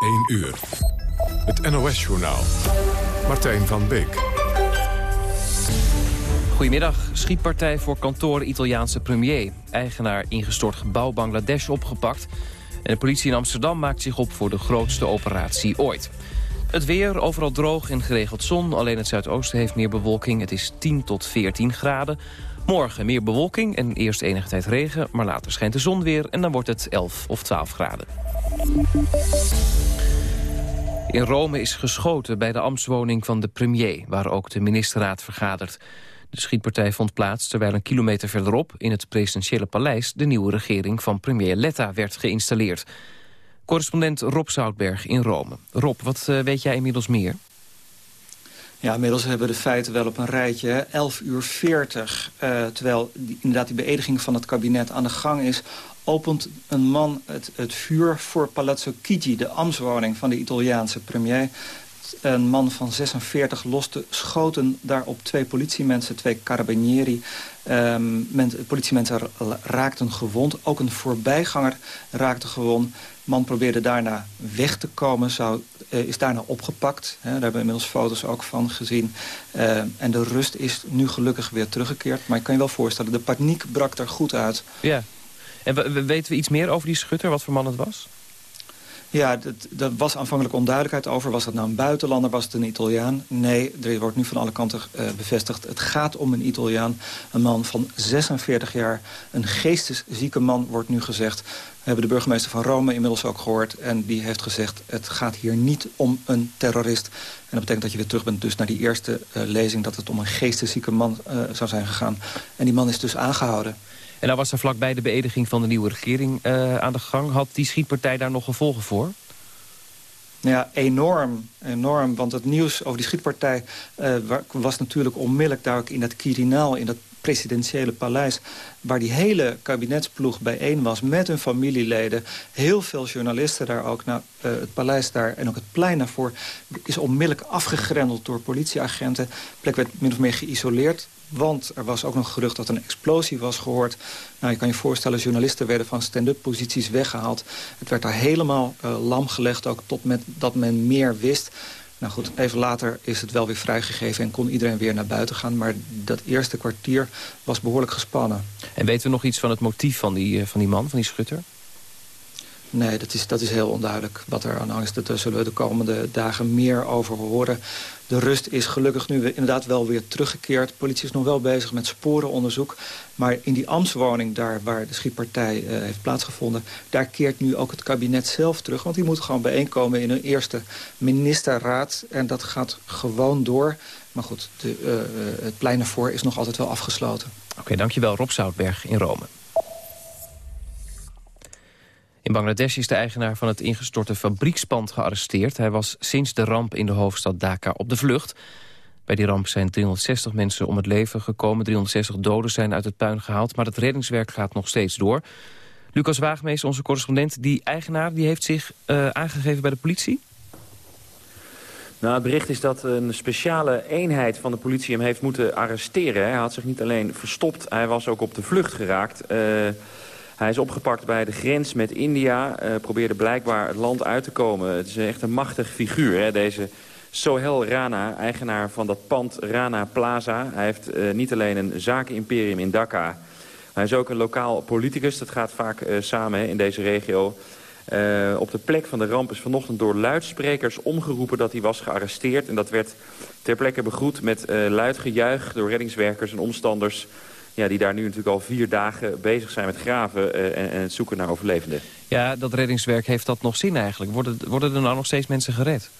1 uur. Het NOS-journaal. Martijn van Beek. Goedemiddag. Schietpartij voor kantoor Italiaanse premier. Eigenaar ingestort gebouw Bangladesh opgepakt. En de politie in Amsterdam maakt zich op voor de grootste operatie ooit. Het weer, overal droog en geregeld zon. Alleen het zuidoosten heeft meer bewolking. Het is 10 tot 14 graden. Morgen meer bewolking en eerst enige tijd regen. Maar later schijnt de zon weer en dan wordt het 11 of 12 graden. In Rome is geschoten bij de ambtswoning van de premier... waar ook de ministerraad vergadert. De schietpartij vond plaats terwijl een kilometer verderop... in het presidentiële paleis de nieuwe regering van premier Letta werd geïnstalleerd. Correspondent Rob Zoutberg in Rome. Rob, wat uh, weet jij inmiddels meer? Ja, inmiddels hebben we de feiten wel op een rijtje. 11 uur 40, uh, terwijl die, inderdaad die beëdiging van het kabinet aan de gang is... opent een man het, het vuur voor Palazzo Chigi, de ambtswoning van de Italiaanse premier. Een man van 46 loste schoten daar op twee politiemensen, twee carabinieri. Um, men, politiemensen raakten gewond. Ook een voorbijganger raakte gewond. Man probeerde daarna weg te komen, zou, uh, is daarna opgepakt. Hè, daar hebben we inmiddels foto's ook van gezien. Uh, en de rust is nu gelukkig weer teruggekeerd. Maar ik kan je wel voorstellen, de paniek brak er goed uit. Ja. En weten we iets meer over die schutter, wat voor man het was? Ja, er was aanvankelijk onduidelijkheid over. Was dat nou een buitenlander, was het een Italiaan? Nee, er wordt nu van alle kanten uh, bevestigd. Het gaat om een Italiaan, een man van 46 jaar. Een geesteszieke man, wordt nu gezegd. We hebben de burgemeester van Rome inmiddels ook gehoord. En die heeft gezegd, het gaat hier niet om een terrorist. En dat betekent dat je weer terug bent dus naar die eerste uh, lezing... dat het om een geesteszieke man uh, zou zijn gegaan. En die man is dus aangehouden. En dan was er vlakbij de beëdiging van de nieuwe regering uh, aan de gang. Had die schietpartij daar nog gevolgen voor? Ja, enorm. enorm want het nieuws over die schietpartij uh, was natuurlijk onmiddellijk daar ook in dat Quirinaal, in dat presidentiële paleis... waar die hele kabinetsploeg bijeen was met hun familieleden. Heel veel journalisten daar ook. Nou, het paleis daar en ook het plein daarvoor is onmiddellijk afgegrendeld door politieagenten. De plek werd min of meer geïsoleerd. Want er was ook nog gerucht dat een explosie was gehoord. Nou, je kan je voorstellen, journalisten werden van stand-up posities weggehaald. Het werd daar helemaal uh, lam gelegd, ook tot met dat men meer wist. Nou goed, even later is het wel weer vrijgegeven en kon iedereen weer naar buiten gaan. Maar dat eerste kwartier was behoorlijk gespannen. En weten we nog iets van het motief van die, van die man, van die schutter? Nee, dat is, dat is heel onduidelijk wat er aan angst. Daar zullen we de komende dagen meer over horen. De rust is gelukkig nu inderdaad wel weer teruggekeerd. De politie is nog wel bezig met sporenonderzoek. Maar in die ambtswoning, daar waar de schietpartij uh, heeft plaatsgevonden... daar keert nu ook het kabinet zelf terug. Want die moet gewoon bijeenkomen in een eerste ministerraad. En dat gaat gewoon door. Maar goed, de, uh, het plein ervoor is nog altijd wel afgesloten. Oké, dankjewel Rob Zoutberg in Rome. In Bangladesh is de eigenaar van het ingestorte fabriekspand gearresteerd. Hij was sinds de ramp in de hoofdstad Dhaka op de vlucht. Bij die ramp zijn 360 mensen om het leven gekomen. 360 doden zijn uit het puin gehaald, maar het reddingswerk gaat nog steeds door. Lucas Waagmees, onze correspondent, die eigenaar die heeft zich uh, aangegeven bij de politie? Nou, het bericht is dat een speciale eenheid van de politie hem heeft moeten arresteren. Hij had zich niet alleen verstopt, hij was ook op de vlucht geraakt... Uh, hij is opgepakt bij de grens met India. Uh, probeerde blijkbaar het land uit te komen. Het is echt een machtig figuur, hè, deze Sohel Rana, eigenaar van dat pand Rana Plaza. Hij heeft uh, niet alleen een zakenimperium in Dhaka. Hij is ook een lokaal politicus. Dat gaat vaak uh, samen hè, in deze regio. Op de plek van de ramp is vanochtend door luidsprekers omgeroepen dat hij was gearresteerd. En dat werd ter plekke begroet met luid gejuich door reddingswerkers en omstanders ja, die daar nu natuurlijk al vier dagen bezig zijn met graven uh, en, en, het zoeken naar overlevenden. Ja, dat reddingswerk heeft dat nog zin eigenlijk. Worden, worden er nou nog steeds mensen gered?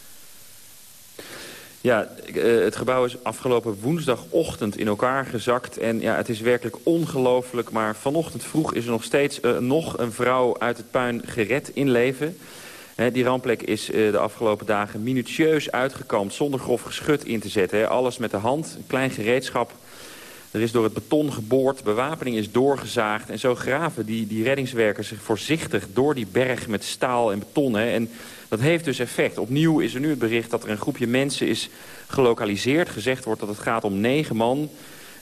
Ja, uh, het gebouw is afgelopen woensdagochtend in elkaar gezakt. En ja, het is werkelijk ongelooflijk. Maar vanochtend vroeg is er nog steeds uh, nog een vrouw uit het puin gered in leven. He, die rampplek is de afgelopen dagen minutieus uitgekampt... zonder grof geschut in te zetten. He. Alles met de hand, een klein gereedschap er is door het beton geboord, bewapening is doorgezaagd. En zo graven die, die reddingswerkers zich voorzichtig door die berg met staal en beton. Hè. En dat heeft dus effect. Opnieuw is er nu het bericht dat er een groepje mensen is gelokaliseerd. Gezegd wordt dat het gaat om negen man.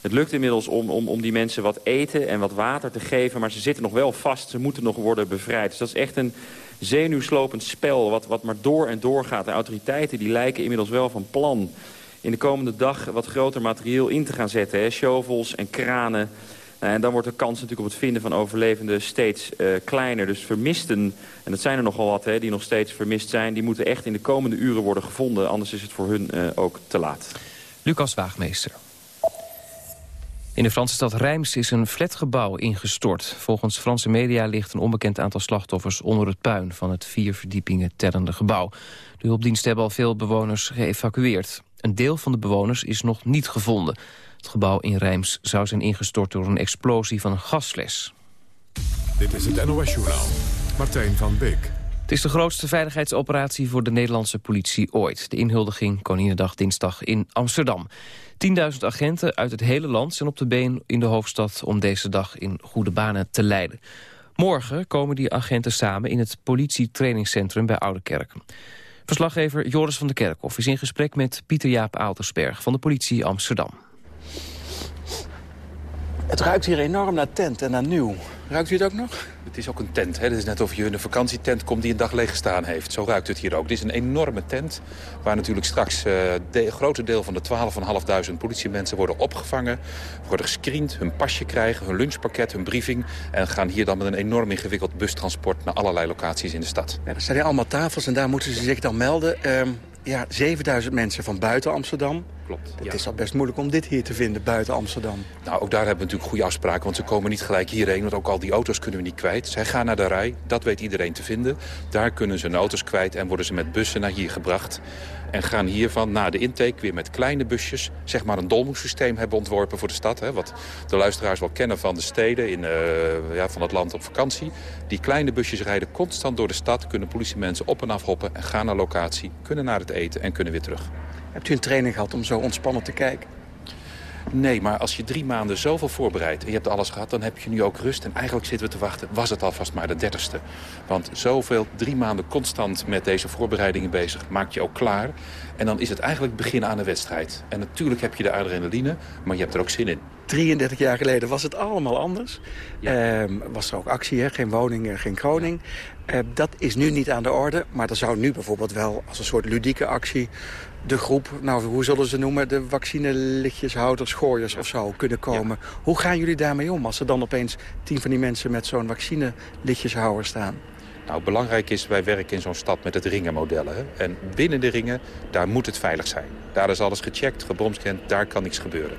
Het lukt inmiddels om, om, om die mensen wat eten en wat water te geven. Maar ze zitten nog wel vast. Ze moeten nog worden bevrijd. Dus dat is echt een zenuwslopend spel wat, wat maar door en door gaat. De autoriteiten die lijken inmiddels wel van plan in de komende dag wat groter materieel in te gaan zetten. Hè? Shovels en kranen. Nou, en dan wordt de kans natuurlijk op het vinden van overlevenden steeds uh, kleiner. Dus vermisten, en dat zijn er nogal wat hè, die nog steeds vermist zijn... die moeten echt in de komende uren worden gevonden. Anders is het voor hun uh, ook te laat. Lucas Waagmeester. In de Franse stad Reims is een flatgebouw ingestort. Volgens Franse media ligt een onbekend aantal slachtoffers onder het puin van het vier verdiepingen tellende gebouw. De hulpdiensten hebben al veel bewoners geëvacueerd. Een deel van de bewoners is nog niet gevonden. Het gebouw in Reims zou zijn ingestort door een explosie van een gasfles. Dit is het NOS-journaal. Martijn van Beek. Het is de grootste veiligheidsoperatie voor de Nederlandse politie ooit. De inhuldiging Koninginnedag dinsdag in Amsterdam. 10.000 agenten uit het hele land zijn op de been in de hoofdstad... om deze dag in goede banen te leiden. Morgen komen die agenten samen in het politietrainingscentrum bij Oudekerk. Verslaggever Joris van der Kerkhof is in gesprek met Pieter-Jaap Aaltersberg... van de politie Amsterdam. Het ruikt hier enorm naar tent en naar nieuw. Ruikt u het ook nog? Het is ook een tent. Hè? Het is net of je in een vakantietent komt die een dag leeg gestaan heeft. Zo ruikt het hier ook. Dit is een enorme tent waar natuurlijk straks uh, de, een grote deel van de 12.500 politiemensen worden opgevangen. Worden gescreend, hun pasje krijgen, hun lunchpakket, hun briefing. En gaan hier dan met een enorm ingewikkeld bustransport naar allerlei locaties in de stad. Ja, er zijn hier allemaal tafels en daar moeten ze zich dan melden. Uh, ja, 7000 mensen van buiten Amsterdam. Klopt. Het is al best moeilijk om dit hier te vinden buiten Amsterdam. Nou, ook daar hebben we natuurlijk goede afspraken. Want ze komen niet gelijk hierheen. Want ook al die auto's kunnen we niet kwijt. Zij gaan naar de rij. Dat weet iedereen te vinden. Daar kunnen ze hun auto's kwijt en worden ze met bussen naar hier gebracht. En gaan hiervan na de intake weer met kleine busjes... zeg maar een dolmoessysteem hebben ontworpen voor de stad. Hè, wat de luisteraars wel kennen van de steden, in, uh, ja, van het land op vakantie. Die kleine busjes rijden constant door de stad. Kunnen politiemensen op en af hoppen en gaan naar locatie. Kunnen naar het eten en kunnen weer terug. Hebt u een training gehad om zo ontspannen te kijken? Nee, maar als je drie maanden zoveel voorbereidt en je hebt alles gehad... dan heb je nu ook rust. En eigenlijk zitten we te wachten, was het alvast maar de dertigste. Want zoveel, drie maanden constant met deze voorbereidingen bezig... maakt je ook klaar. En dan is het eigenlijk begin aan de wedstrijd. En natuurlijk heb je de adrenaline, maar je hebt er ook zin in. 33 jaar geleden was het allemaal anders. Ja. Uh, was er ook actie, hè? geen woning, geen kroning. Uh, dat is nu niet aan de orde. Maar er zou nu bijvoorbeeld wel als een soort ludieke actie de groep, nou, hoe zullen ze noemen... de vaccinelichtjeshouders, gooiers of zo kunnen komen. Hoe gaan jullie daarmee om als er dan opeens tien van die mensen... met zo'n vaccinelichtjeshouder staan? Nou, belangrijk is, wij werken in zo'n stad met het ringenmodel. Hè? En binnen de ringen, daar moet het veilig zijn. Daar is alles gecheckt, gebromscand, daar kan niks gebeuren.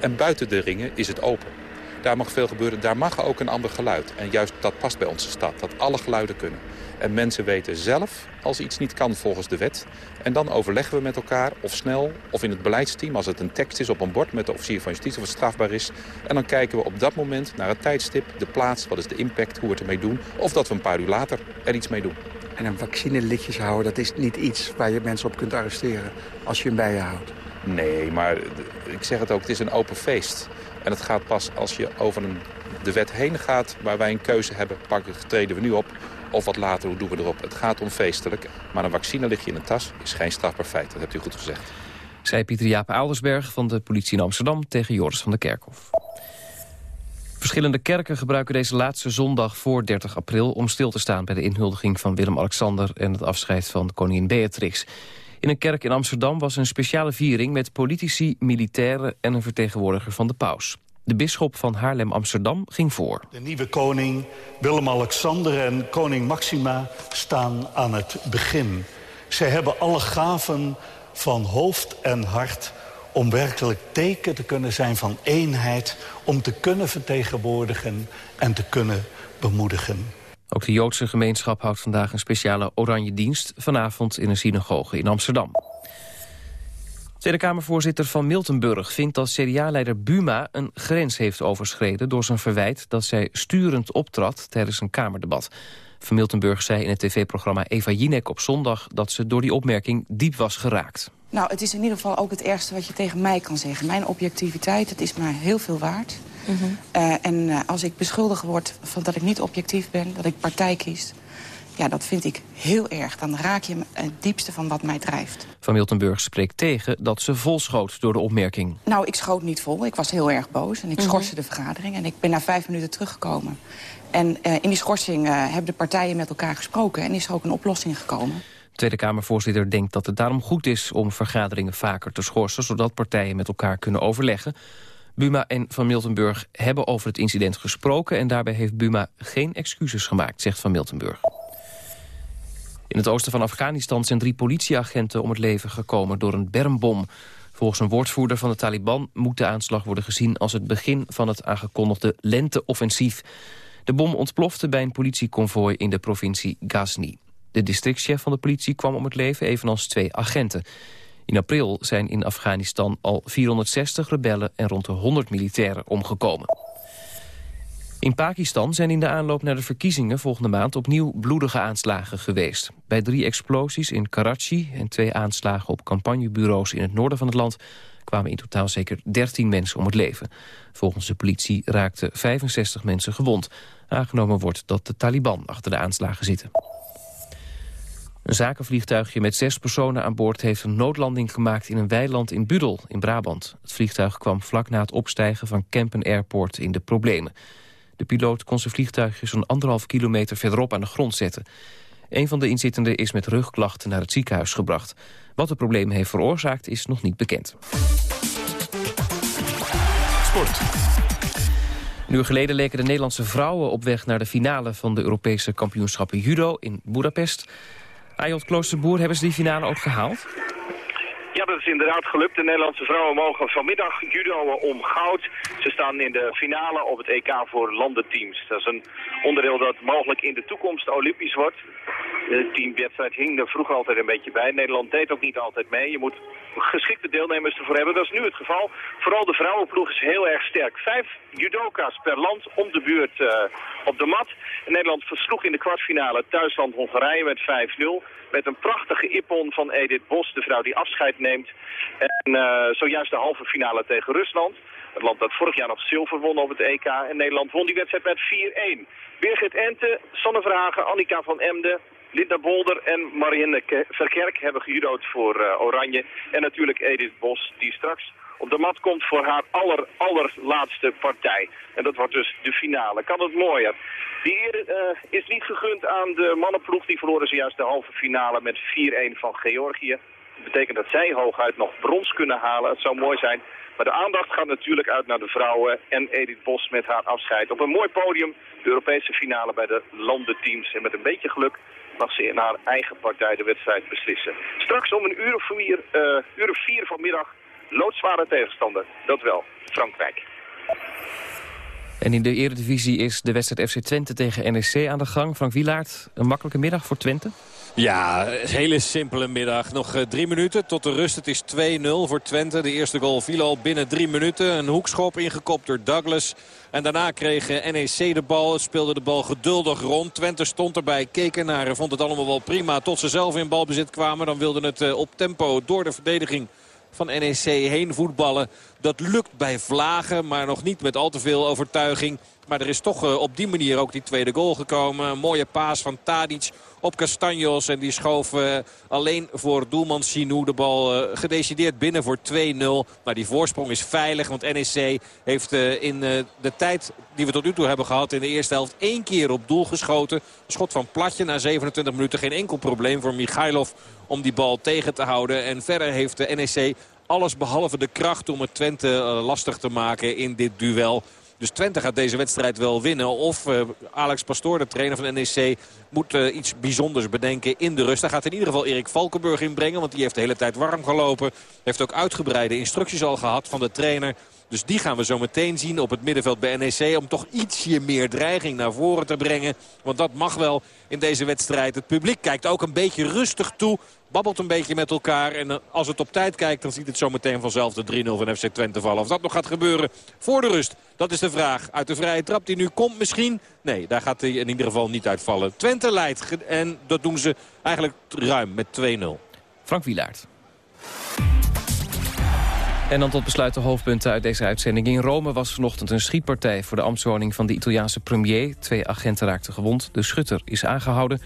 En buiten de ringen is het open. Daar mag veel gebeuren, daar mag ook een ander geluid. En juist dat past bij onze stad, dat alle geluiden kunnen. En mensen weten zelf als iets niet kan volgens de wet. En dan overleggen we met elkaar, of snel, of in het beleidsteam... als het een tekst is op een bord met de officier van justitie of het strafbaar is. En dan kijken we op dat moment naar het tijdstip, de plaats... wat is de impact, hoe we het ermee doen. Of dat we een paar uur later er iets mee doen. En een vaccinelichtjes houden, dat is niet iets waar je mensen op kunt arresteren... als je hem bij je houdt. Nee, maar ik zeg het ook, het is een open feest. En het gaat pas als je over een, de wet heen gaat... waar wij een keuze hebben, pakken, treden we nu op of wat later, hoe doen we erop? Het gaat om feestelijk. Maar een vaccine ligt je in een tas is geen strafbaar feit. Dat hebt u goed gezegd. Zei Pieter Jaap Aldersberg van de politie in Amsterdam tegen Joris van der Kerkhof. Verschillende kerken gebruiken deze laatste zondag voor 30 april... om stil te staan bij de inhuldiging van Willem-Alexander... en het afscheid van koningin Beatrix. In een kerk in Amsterdam was een speciale viering... met politici, militairen en een vertegenwoordiger van de paus. De bisschop van Haarlem-Amsterdam ging voor. De nieuwe koning Willem-Alexander en koning Maxima staan aan het begin. Zij hebben alle gaven van hoofd en hart om werkelijk teken te kunnen zijn van eenheid... om te kunnen vertegenwoordigen en te kunnen bemoedigen. Ook de Joodse gemeenschap houdt vandaag een speciale oranje dienst... vanavond in een synagoge in Amsterdam. Tweede Kamervoorzitter van Miltenburg vindt dat CDA-leider Buma een grens heeft overschreden door zijn verwijt dat zij sturend optrad tijdens een Kamerdebat. Van Miltenburg zei in het tv-programma Eva Jinek op zondag dat ze door die opmerking diep was geraakt. Nou, het is in ieder geval ook het ergste wat je tegen mij kan zeggen. Mijn objectiviteit, het is maar heel veel waard. Uh, en uh, als ik beschuldigd word van dat ik niet objectief ben, dat ik partij kies... ja, dat vind ik heel erg. Dan raak je het diepste van wat mij drijft. Van Miltenburg spreekt tegen dat ze vol schoot door de opmerking. Nou, ik schoot niet vol. Ik was heel erg boos en ik Mhm. schorste de vergadering. En ik ben na vijf minuten teruggekomen. En eh, in die schorsing eh, hebben de partijen met elkaar gesproken... en is er ook een oplossing gekomen. Tweede Kamervoorzitter denkt dat het daarom goed is om vergaderingen vaker te schorsen, zodat partijen met elkaar kunnen overleggen. Buma en Van Miltenburg hebben over het incident gesproken en daarbij heeft Buma geen excuses gemaakt, zegt Van Miltenburg. In het oosten van Afghanistan zijn drie politieagenten om het leven gekomen door een bermbom. Volgens een woordvoerder van de Taliban moet de aanslag worden gezien als het begin van het aangekondigde lenteoffensief. De bom ontplofte bij een politieconvooi in de provincie Ghazni. De districtchef van de politie kwam om het leven, evenals twee agenten. In april zijn in Afghanistan al 460 rebellen en rond de 100 militairen omgekomen. In Pakistan zijn in de aanloop naar de verkiezingen volgende maand opnieuw bloedige aanslagen geweest. Bij drie explosies in Karachi en twee aanslagen op campagnebureaus in het noorden van het land kwamen in totaal zeker 13 mensen om het leven. Volgens de politie raakten 65 mensen gewond. Aangenomen wordt dat de Taliban achter de aanslagen zitten. Een zakenvliegtuigje met zes personen aan boord heeft een noodlanding gemaakt in een weiland in Budel in Brabant. Het vliegtuig kwam vlak na het opstijgen van Kempen Airport in de problemen. De piloot kon zijn vliegtuigje zo'n anderhalf kilometer verderop aan de grond zetten. Een van de inzittenden is met rugklachten naar het ziekenhuis gebracht. Wat de problemen heeft veroorzaakt is nog niet bekend. Sport. Een uur geleden leken de Nederlandse vrouwen op weg naar de finale van de Europese kampioenschappen judo in Budapest. Ayot Kloosterboer, hebben ze die finale ook gehaald? Ja, dat is inderdaad gelukt. De Nederlandse vrouwen mogen vanmiddag judoën om goud. Ze staan in de finale op het EK voor landenteams. Dat is een onderdeel dat mogelijk in de toekomst olympisch wordt. De teamwedstrijd hing er vroeger altijd een beetje bij. Nederland deed ook niet altijd mee. Je moet geschikte deelnemers ervoor hebben. Dat is nu het geval. Vooral de vrouwenploeg is heel erg sterk. Vijf judoka's per land om de buurt uh, op de mat. Nederland versloeg in de kwartfinale Duitsland-Hongarije met 5-0. Met een prachtige ippon van Edith Bos, de vrouw die afscheid neemt. En uh, zojuist de halve finale tegen Rusland. Het land dat vorig jaar nog zilver won op het EK. En Nederland won die wedstrijd met 4-1. Birgit Ente, Sanne Vragen, Annika van Emden, Linda Bolder en Marianne Verkerk hebben gejudood voor uh, Oranje. En natuurlijk Edith Bos, die straks op de mat komt voor haar aller, allerlaatste partij. En dat wordt dus de finale. Kan het mooier. Die eer uh, is niet gegund aan de mannenploeg. Die verloren zojuist de halve finale met 4-1 van Georgië. Dat betekent dat zij hooguit nog brons kunnen halen. Het zou mooi zijn. Maar de aandacht gaat natuurlijk uit naar de vrouwen en Edith Bos met haar afscheid. Op een mooi podium, de Europese finale bij de landenteams. En met een beetje geluk mag ze in haar eigen partij de wedstrijd beslissen. Straks om een uur of vier, uh, uur of vier vanmiddag loodzware tegenstander. Dat wel, Frankrijk. En in de eredivisie is de wedstrijd FC Twente tegen NEC aan de gang. Frank Wielaert, een makkelijke middag voor Twente? Ja, een hele simpele middag. Nog uh, drie minuten tot de rust. Het is 2-0 voor Twente. De eerste goal viel al binnen drie minuten. Een hoekschop ingekopt door Douglas. En daarna kreeg uh, NEC de bal. Speelde de bal geduldig rond. Twente stond erbij, keek ernaar. Vond het allemaal wel prima tot ze zelf in balbezit kwamen. Dan wilden het uh, op tempo door de verdediging van NEC heen voetballen. Dat lukt bij Vlagen, maar nog niet met al te veel overtuiging. Maar er is toch uh, op die manier ook die tweede goal gekomen. Mooie paas van Tadic op Castanjos. En die schoof uh, alleen voor doelman Sinou de bal uh, gedecideerd binnen voor 2-0. Maar die voorsprong is veilig. Want NEC heeft in de tijd die we tot nu toe hebben gehad in de eerste helft... één keer op doel geschoten. Schot van Platje na 27 minuten. Geen enkel probleem voor Michailov om die bal tegen te houden. En verder heeft de NEC alles behalve de kracht om het Twente lastig te maken in dit duel. Dus Twente gaat deze wedstrijd wel winnen. Of uh, Alex Pastoor, de trainer van NEC, moet uh, iets bijzonders bedenken in de rust. Daar gaat in ieder geval Erik Valkenburg inbrengen. Want die heeft de hele tijd warm gelopen. Heeft ook uitgebreide instructies al gehad van de trainer. Dus die gaan we zo meteen zien op het middenveld bij NEC. Om toch ietsje meer dreiging naar voren te brengen. Want dat mag wel in deze wedstrijd. Het publiek kijkt ook een beetje rustig toe. Babbelt een beetje met elkaar. En als het op tijd kijkt, dan ziet het zo meteen vanzelf de 3-0 van FC Twente vallen. Of dat nog gaat gebeuren voor de rust, dat is de vraag. Uit de vrije trap die nu komt misschien. Nee, daar gaat hij in ieder geval niet uitvallen. Twente leidt en dat doen ze eigenlijk ruim met 2-0. Frank Wielaert. En dan tot besluit de hoofdpunten uit deze uitzending. In Rome was vanochtend een schietpartij voor de ambtswoning van de Italiaanse premier. Twee agenten raakten gewond. De schutter is aangehouden.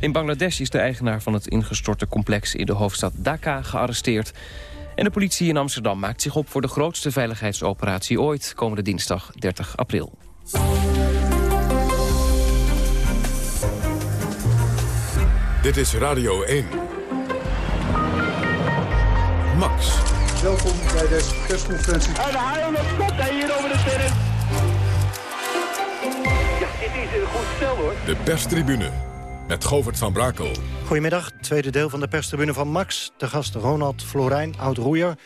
In Bangladesh is de eigenaar van het ingestorte complex in de hoofdstad Dhaka gearresteerd. En de politie in Amsterdam maakt zich op voor de grootste veiligheidsoperatie ooit... komende dinsdag 30 april. Dit is Radio 1. Max. Welkom bij deze persconferentie. En de haal op kop hier over de terrein. Ja, dit is een goed spel hoor. De perstribune met Govert van Brakel. Goedemiddag, tweede deel van de perstribune van Max. De gast Ronald Florijn, oud-roeier,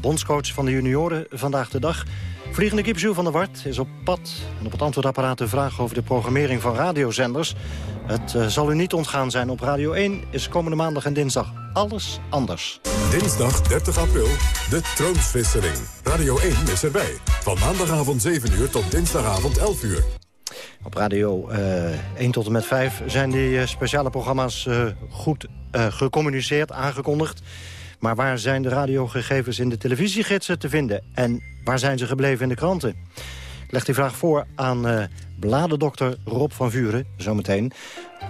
bondscoach van de junioren vandaag de dag. Vliegende kipzoe van der Wart is op pad. En op het antwoordapparaat een vraag over de programmering van radiozenders. Het uh, zal u niet ontgaan zijn. Op Radio 1 is komende maandag en dinsdag alles anders. Dinsdag 30 april, de troonswisseling. Radio 1 is erbij. Van maandagavond 7 uur tot dinsdagavond 11 uur. Op radio uh, 1 tot en met 5 zijn die uh, speciale programma's uh, goed gecommuniceerd, aangekondigd. Maar waar zijn de radiogegevens in de televisiegidsen te vinden? En waar zijn ze gebleven in de kranten? Ik leg die vraag voor aan bladendokter Rob van Vuren, zometeen.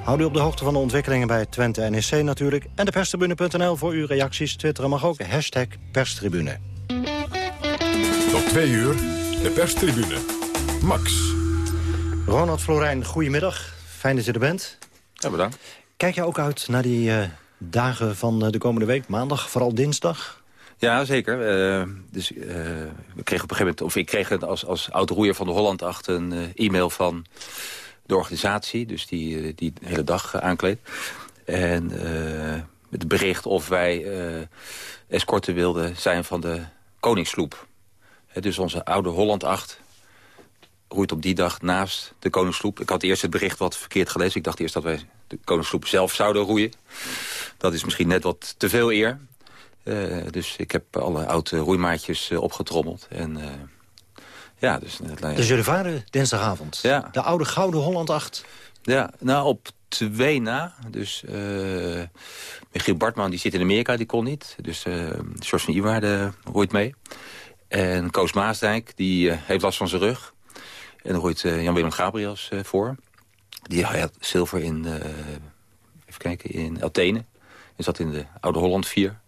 Houd u op de hoogte van de ontwikkelingen bij Twente NEC natuurlijk. En de perstribune.nl voor uw reacties. Twitteren mag ook. Hashtag perstribune. Tot twee uur, de perstribune. Max. Ronald Florijn, goedemiddag. Fijn dat je er bent. Ja, bedankt. Kijk je ook uit naar die uh, dagen van uh, de komende week? Maandag, vooral dinsdag? Ja, zeker. Uh, dus, we kregen op een gegeven moment, of ik kreeg als, als oud-roeier van de Holland achter een e-mail van de organisatie. Dus die, die de hele dag aankleedt. En het bericht of wij escorten wilden zijn van de Koningssloep. dus onze oude Holland 8 roeit op die dag naast de Koningssloep. Ik had eerst het bericht wat verkeerd gelezen. Ik dacht eerst dat wij de Koningssloep zelf zouden roeien. Dat is misschien net wat te veel eer. Uh, dus ik heb alle oude roeimaatjes uh, opgetrommeld. En, uh, ja, dus, dus jullie varen dinsdagavond? Ja. De oude Gouden Holland 8? Ja, nou op twee na. Dus Michiel Bartman die zit in Amerika, die kon niet. Dus George van Iwaarde roeit mee. En Koos Maasdijk, die heeft last van zijn rug. En dan roeit uh, Jan-Willem Gabriels uh, voor. Die had zilver in, uh, even kijken, in Athene. En zat in de Oude Holland 4.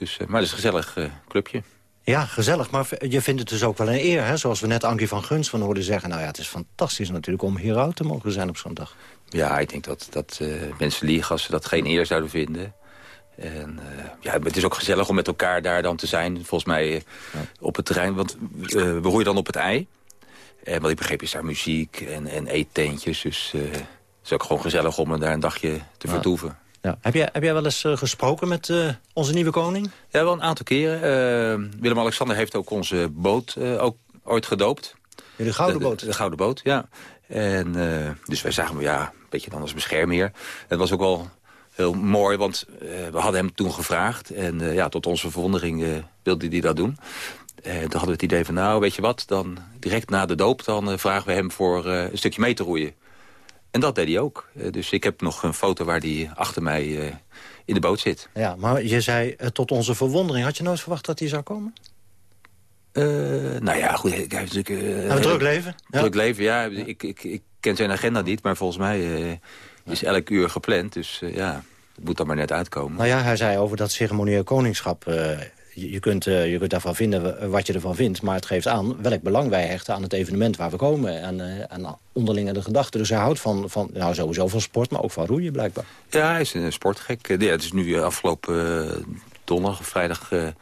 Dus, maar het is een gezellig clubje. Ja, gezellig. Maar je vindt het dus ook wel een eer, hè? Zoals we net Ankie van Guns van hoorden zeggen. Nou ja, het is fantastisch natuurlijk om hieruit te mogen zijn op zo'n dag. Ja, ik denk dat, dat mensen liegen als ze dat geen eer zouden vinden. En uh, ja, het is ook gezellig om met elkaar daar dan te zijn. Volgens mij uh, ja. op het terrein. Want we roeien dan op het ei. En wat ik begreep is daar muziek en, en eettentjes. Dus het is ook gewoon gezellig om daar een dagje te ja. vertoeven. Ja. Heb, jij, heb jij wel eens uh, gesproken met uh, onze nieuwe koning? Ja, wel een aantal keren. Willem-Alexander heeft ook onze boot ook ooit gedoopt. Ja, de Gouden Boot? De, de, de, Gouden Boot, ja. En, dus wij zagen hem ja, een beetje dan als beschermheer. Het was ook wel heel mooi, want we hadden hem toen gevraagd. En ja, tot onze verwondering wilde hij dat doen. En toen hadden we het idee van, nou, weet je wat... dan direct na de doop dan vragen we hem voor een stukje mee te roeien. En dat deed hij ook. Uh, dus ik heb nog een foto waar hij achter mij in de boot zit. Ja, maar je zei tot onze verwondering. Had je nooit verwacht dat hij zou komen? nou ja, goed. Hij heeft natuurlijk... een druk leven? Druk ja. leven, ja. Ik, ik, ik ken zijn agenda niet, maar volgens mij is elk uur gepland. Dus ja, het moet dan maar net uitkomen. Nou ja, hij zei over dat ceremonieel koningschap je kunt, uh, je kunt daarvan vinden wat je ervan vindt. Maar het geeft aan welk belang wij hechten aan het evenement waar we komen. En, uh, en onderling de gedachten. Dus hij houdt van, van, nou, sowieso van sport, maar ook van roeien blijkbaar. Ja, hij is een sportgek. Ja, het is nu afgelopen donderdag of vrijdag een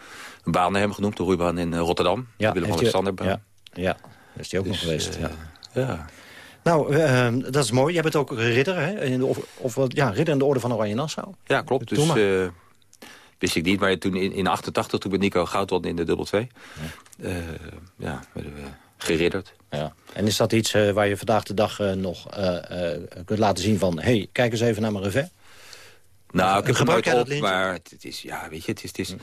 baan hem genoemd. De roeibaan in Rotterdam. Ja, Willem-Alexanderbaan. Ja, ja, daar is hij ook dus, nog geweest. ja. ja. Nou, uh, dat is mooi. Jij bent ook ridder, hè? In de, of, of, ja, ridder in de orde van Oranje Nassau. Ja, klopt. Dus, uh, wist ik niet, maar toen in, in 88, toen met Nico goud won in de dubbel 2. Ja. Uh, ja, werden we geridderd. Ja. En is dat iets uh, waar je vandaag de dag uh, nog kunt laten zien van... hé, hey, kijk eens even naar mijn revers? Nou, ik heb het nooit op, maar het, het, is, ja, weet je, het is... Het is hm.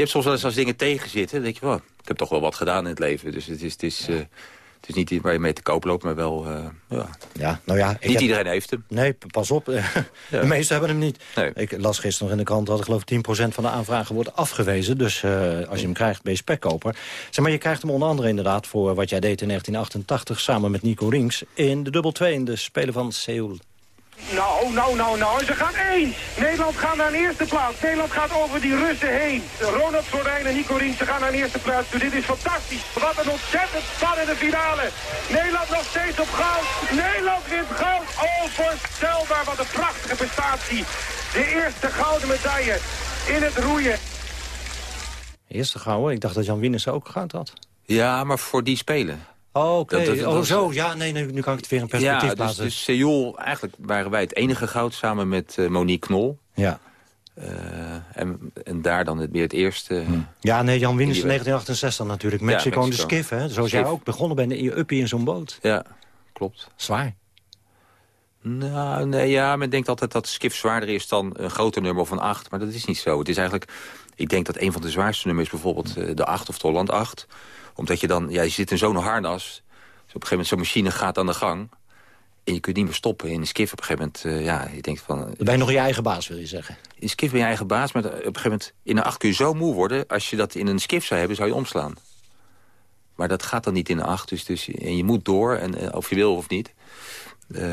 Je hebt soms wel eens als dingen tegenzitten, dan denk je, well, ik heb toch wel wat gedaan in het leven. Dus het is, het is, ja. Het is niet waar je mee te koop loopt, maar wel... Uh, ja. Ja, nou ja, niet heb... iedereen heeft hem. Nee, pas op. Ja. De meesten hebben hem niet. Nee. Ik las gisteren nog in de krant dat ik geloof 10% van de aanvragen wordt afgewezen. Dus uh, als je hem krijgt, ben je spekkoper. Zeg maar, je krijgt hem onder andere inderdaad voor wat jij deed in 1988... samen met Nico Rings in de dubbel 2 in de Spelen van Seoul. Nou, nou, nou, nou. En ze gaan één. Nederland gaat naar een eerste plaats. Nederland gaat over die Russen heen. Ronald Florijn en Nico Rien, ze gaan naar een eerste plaats. Dus dit is fantastisch. Wat een ontzettend spannende finale. Nederland nog steeds op goud. Nederland wint goud. Onvoorstelbaar. Wat een prachtige prestatie. De eerste gouden medaille in het roeien. Eerste gouden? Ik dacht dat Jan Wieners ook goud had. Ja, maar voor die spelen. Oh, oké. Oh, zo. Ja, nee, nee, nu kan ik het weer in perspectief Ja, dus, plaatsen. dus Seoul, eigenlijk waren wij het enige goud samen met eh, Monique Knol. Ja. Eh, en, en daar dan het, weer het eerste. Ja, nee, Jan Wieners Die- in 1968 natuurlijk. Ja, Mexico de Mexico. skif, hè. Zoals jij ook begonnen bent in je uppie in zo'n boot. Ja, klopt. Zwaar. Nou, nee, ja, men denkt altijd dat skif zwaarder is dan een groter nummer of een 8. Maar dat is niet zo. Het is eigenlijk, ik denk dat een van de zwaarste nummers bijvoorbeeld eh, de 8 of de Holland 8. Omdat je dan, ja, je zit in zo'n harnas. Dus op een gegeven moment zo'n machine gaat aan de gang. En je kunt niet meer stoppen. In een skif op een gegeven moment, eh, ja, je denkt van... Dan ben je nog je eigen baas, wil je zeggen. In een skif ben je eigen baas, maar op een gegeven moment... in een 8 kun je zo moe worden. Als je dat in een skif zou hebben, zou je omslaan. Maar dat gaat dan niet in een 8. Dus, dus, en je moet door, en, eh, of je wil of niet. Eh,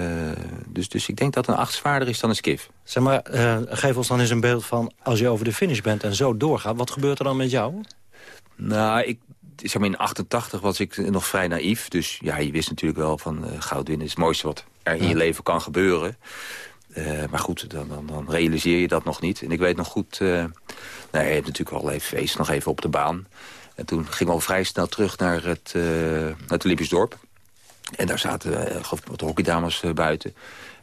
dus, dus ik denk dat een 8 zwaarder is dan een skif. Zeg maar, eh, geef ons dan eens een beeld van... als je over de finish bent en zo doorgaat... wat gebeurt er dan met jou? Nou, ik, zeg maar in 88 was ik nog vrij naïef. Dus ja, je wist natuurlijk wel van eh, goud winnen is het mooiste wat er in je leven kan gebeuren. Eh, maar goed, dan, dan, dan realiseer je dat nog niet. En ik weet nog goed, eh nou, je hebt natuurlijk wel even feest nog even op de baan. En toen gingen we al vrij snel terug naar het, naar het Olympisch dorp. En daar zaten wat hockeydames eh, buiten.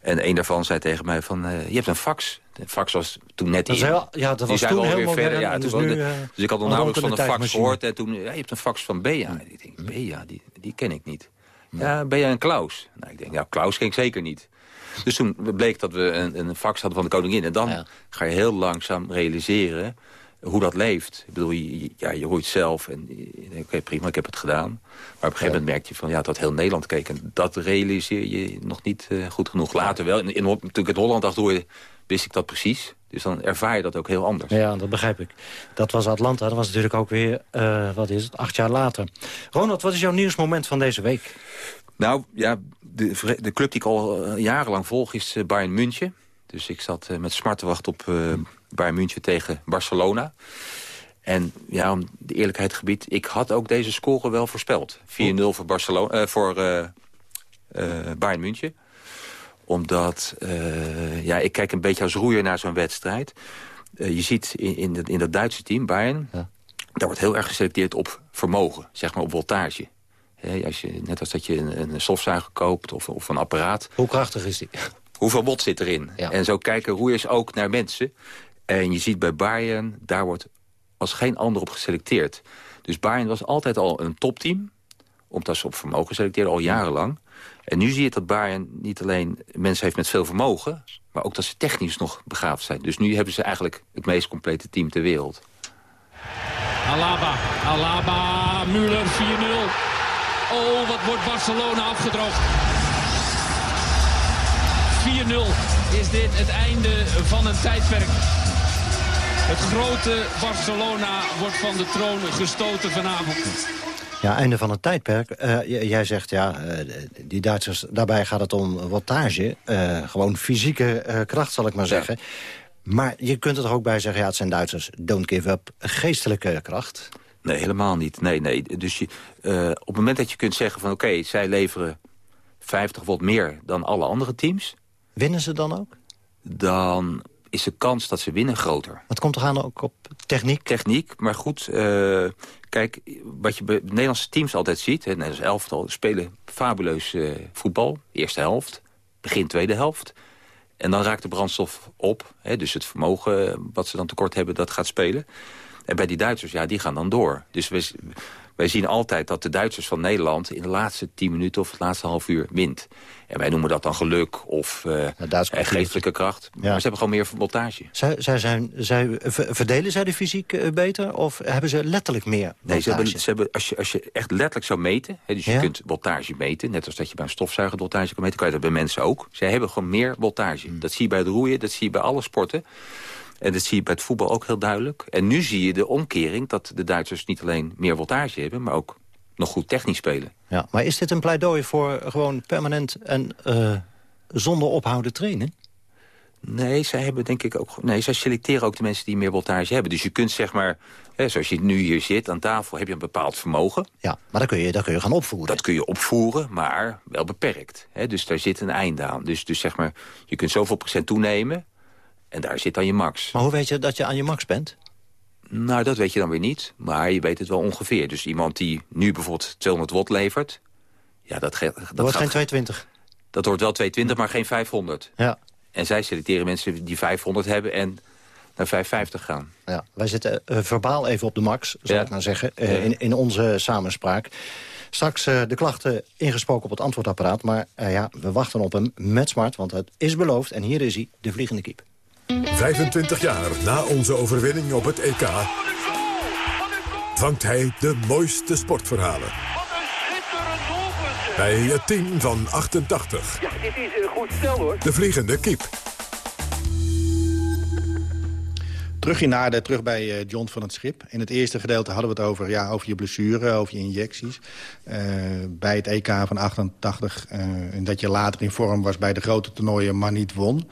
En een daarvan zei tegen mij van, eh, je hebt een fax. De fax was toen net in. heel- ja, dat Die was toen modern verder. Ja, dus nu, eh, dus ik had nog een nauwelijks van een fax gehoord. En toen, ja, je hebt een fax van Bea. Ik denk, Bea, die, die ken ik niet. Ja, Bea en Klaus. Nou, ik denk, ja, Klaus ken ik zeker niet. Dus toen bleek dat we een, een fax hadden van de koningin. En dan ga je heel langzaam realiseren hoe dat leeft. Ik bedoel, je, ja, je roeit zelf en je denkt, oké, prima, ik heb het gedaan. Maar op een gegeven moment merk je van, ja, dat heel Nederland keek. En dat realiseer je nog niet eh, goed genoeg. Later wel. In, in, toen ik het Holland dacht, wist ik dat precies. Dus dan ervaar je dat ook heel anders. Ja, dat begrijp ik. Dat was Atlanta. Dat was natuurlijk ook weer, eh, wat is het, acht jaar later. Ronald, wat is jouw nieuwsmoment van deze week? Nou, ja, de, de club die ik al eh, jarenlang volg is eh, Bayern München. Dus ik zat eh, met smart te wachten op eh, Bayern München tegen Barcelona. En ja, om de eerlijkheid gebied, ik had ook deze score wel voorspeld. 4-0 voor, Barcelona, eh, voor eh, Bayern München. Omdat, ja, ik kijk een beetje als roeier naar zo'n wedstrijd. Je ziet in, in, dat- in dat Duitse team, Bayern... daar wordt heel erg geselecteerd op vermogen, zeg maar op voltage. Als je, net als dat je een, een stofzuiger koopt of, of een apparaat. Hoe krachtig is die? Hoeveel watt zit erin? En zo kijken roeiers ook naar mensen. En je ziet bij Bayern, daar wordt als geen ander op geselecteerd. Dus Bayern was altijd al een topteam. Omdat ze op vermogen selecteerden, al jarenlang. En nu zie je dat Bayern niet alleen mensen heeft met veel vermogen... maar ook dat ze technisch nog begaafd zijn. Dus nu hebben ze eigenlijk het meest complete team ter wereld. Alaba, Alaba, Müller 4-0. Oh, wat wordt Barcelona afgedroogd. 4-0 is dit het einde van een tijdperk. Het grote Barcelona wordt van de troon gestoten vanavond. Ja, einde van het tijdperk. Eh, jij zegt, ja, eh, die Duitsers, daarbij gaat het om wattage. eh, gewoon fysieke eh, kracht, zal ik maar zeggen. Maar je kunt er toch ook bij zeggen, ja, het zijn Duitsers. Don't give up. Geestelijke kracht. Nee, helemaal niet. Nee, nee. Dus je, eh, op het moment dat je kunt zeggen van... oké, zij leveren 50 watt meer dan alle andere teams... Winnen ze dan ook? Dan is de kans dat ze winnen groter. Het komt toch aan ook op techniek? Techniek, maar goed. eh, kijk, wat je bij de Nederlandse teams altijd ziet... Nederlands elftal spelen fabuleus eh, voetbal. Eerste helft, begin tweede helft. En dan raakt de brandstof op. Hè, dus het vermogen wat ze dan tekort hebben, dat gaat spelen. En bij die Duitsers, ja, die gaan dan door. Dus wij, wij zien altijd dat de Duitsers van Nederland... in de laatste tien minuten of het laatste half uur wint. En wij noemen dat dan geluk of eh, eh, geestelijke kracht. Maar ze hebben gewoon meer voltage. Zij, zij zijn, zij, ver- verdelen zij de fysiek eh, beter? Of hebben ze letterlijk meer Nee, ze hebben, ze hebben, als, je, als je echt letterlijk zou meten... Hè, dus je Ja? kunt voltage meten, net als dat je bij een stofzuiger voltage kan meten... kan je dat bij mensen ook. Zij hebben gewoon meer voltage. Hmm. Dat zie je bij het roeien, dat zie je bij alle sporten. En dat zie je bij het voetbal ook heel duidelijk. En nu zie je de omkering dat de Duitsers niet alleen meer voltage hebben... maar ook nog goed technisch spelen. Ja, maar is dit een pleidooi voor gewoon permanent en eh, zonder ophouden trainen? Nee, zij hebben denk ik ook. Nee, zij selecteren ook de mensen die meer voltage hebben. Dus je kunt zeg maar, hè, zoals je nu hier zit aan tafel, heb je een bepaald vermogen. Ja, maar dat kun je, dat kun je gaan opvoeren. Dat kun je opvoeren, maar wel beperkt. Hè? Dus daar zit een eind aan. Dus, dus zeg maar, je kunt zoveel procent toenemen en daar zit dan je max. Maar hoe weet je dat je aan je max bent? Nou, dat weet je dan weer niet. Maar je weet het wel ongeveer. Dus iemand die nu bijvoorbeeld 200 watt levert... Ja, dat, dat, wordt geen 220. Dat wordt wel 220, maar geen 500. Ja. En zij selecteren mensen die 500 hebben en naar 550 gaan. Ja, wij zitten eh, verbaal even op de max, Ja. ik maar zeggen, eh, in, in onze samenspraak. Straks eh, de klachten ingesproken op het antwoordapparaat. Maar ja, we wachten op hem met smart, want het is beloofd. En hier is hij, de vliegende kiep. 25 jaar na onze overwinning op het EK... vangt hij de mooiste sportverhalen. Bij het team van 88. Ja, dit is een goed stel hoor. De vliegende kiep. Terug in Naarden, terug bij eh, John van het Schip. In het eerste gedeelte hadden we het over, ja, over je blessure, over je injecties. Eh, bij het EK van 88, eh, en dat je later in vorm was bij de grote toernooien, maar niet won.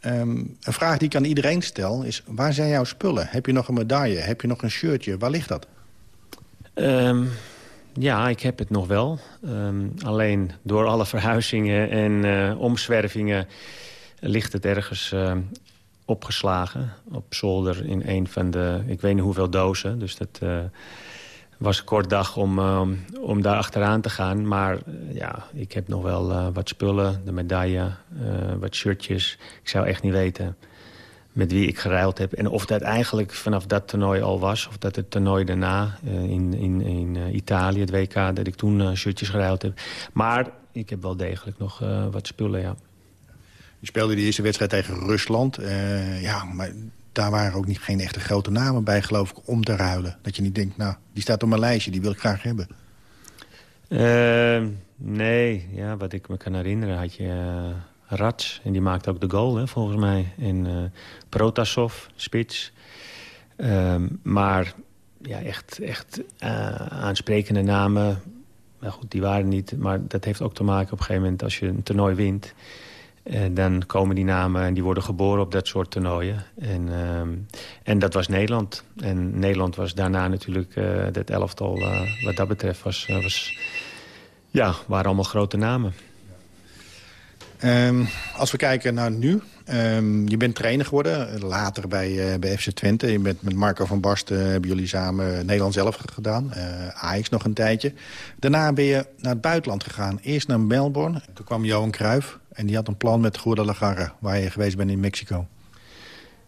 Ehm, een vraag die ik aan iedereen stel is, waar zijn jouw spullen? Heb je nog een medaille? Heb je nog een shirtje? Waar ligt dat? Ehm, ja, ik heb het nog wel. Ehm, alleen door alle verhuizingen en eh, omzwervingen ligt het ergens eh, opgeslagen. Op zolder in een van de, ik weet niet hoeveel dozen. Dus dat eh, was een kort dag om, eh, om daar achteraan te gaan. Maar eh, ja, ik heb nog wel eh, wat spullen, de medaille, eh, wat shirtjes. Ik zou echt niet weten met wie ik geruild heb. En of dat eigenlijk vanaf dat toernooi al was... of dat het toernooi daarna in, in, in Italië, het WK... dat ik toen shirtjes geruild heb. Maar ik heb wel degelijk nog wat spullen, ja. Je speelde die eerste wedstrijd tegen Rusland. Ja, maar daar waren ook niet, geen echte grote namen bij, geloof ik, om te ruilen. Dat je niet denkt, nou, die staat op mijn lijstje, die wil ik graag hebben. Eh, nee, ja, wat ik me kan herinneren had je eh Rats. En die maakte ook de goal, hè, volgens mij. En eh, Protasov, spits. Ehm, maar ja, echt, echt eh, aansprekende namen... Nou goed, die waren niet. Maar dat heeft ook te maken op een gegeven moment... als je een toernooi wint... eh, dan komen die namen en die worden geboren op dat soort toernooien. En, ehm, en dat was Nederland. En Nederland was daarna natuurlijk... eh dat elftal eh, wat dat betreft was... eh, was ja, waren allemaal grote namen. Ehm, als we kijken naar nu. Ehm, je bent trainer geworden, eh, later bij, eh, bij FC Twente. Je bent met Marco van Basten hebben jullie samen Nederland zelf gedaan. eh Ajax nog een tijdje. Daarna ben je naar het buitenland gegaan. Eerst naar Melbourne. Toen kwam Johan Cruijff. En die had een plan met Guadalajara, waar je geweest bent in Mexico.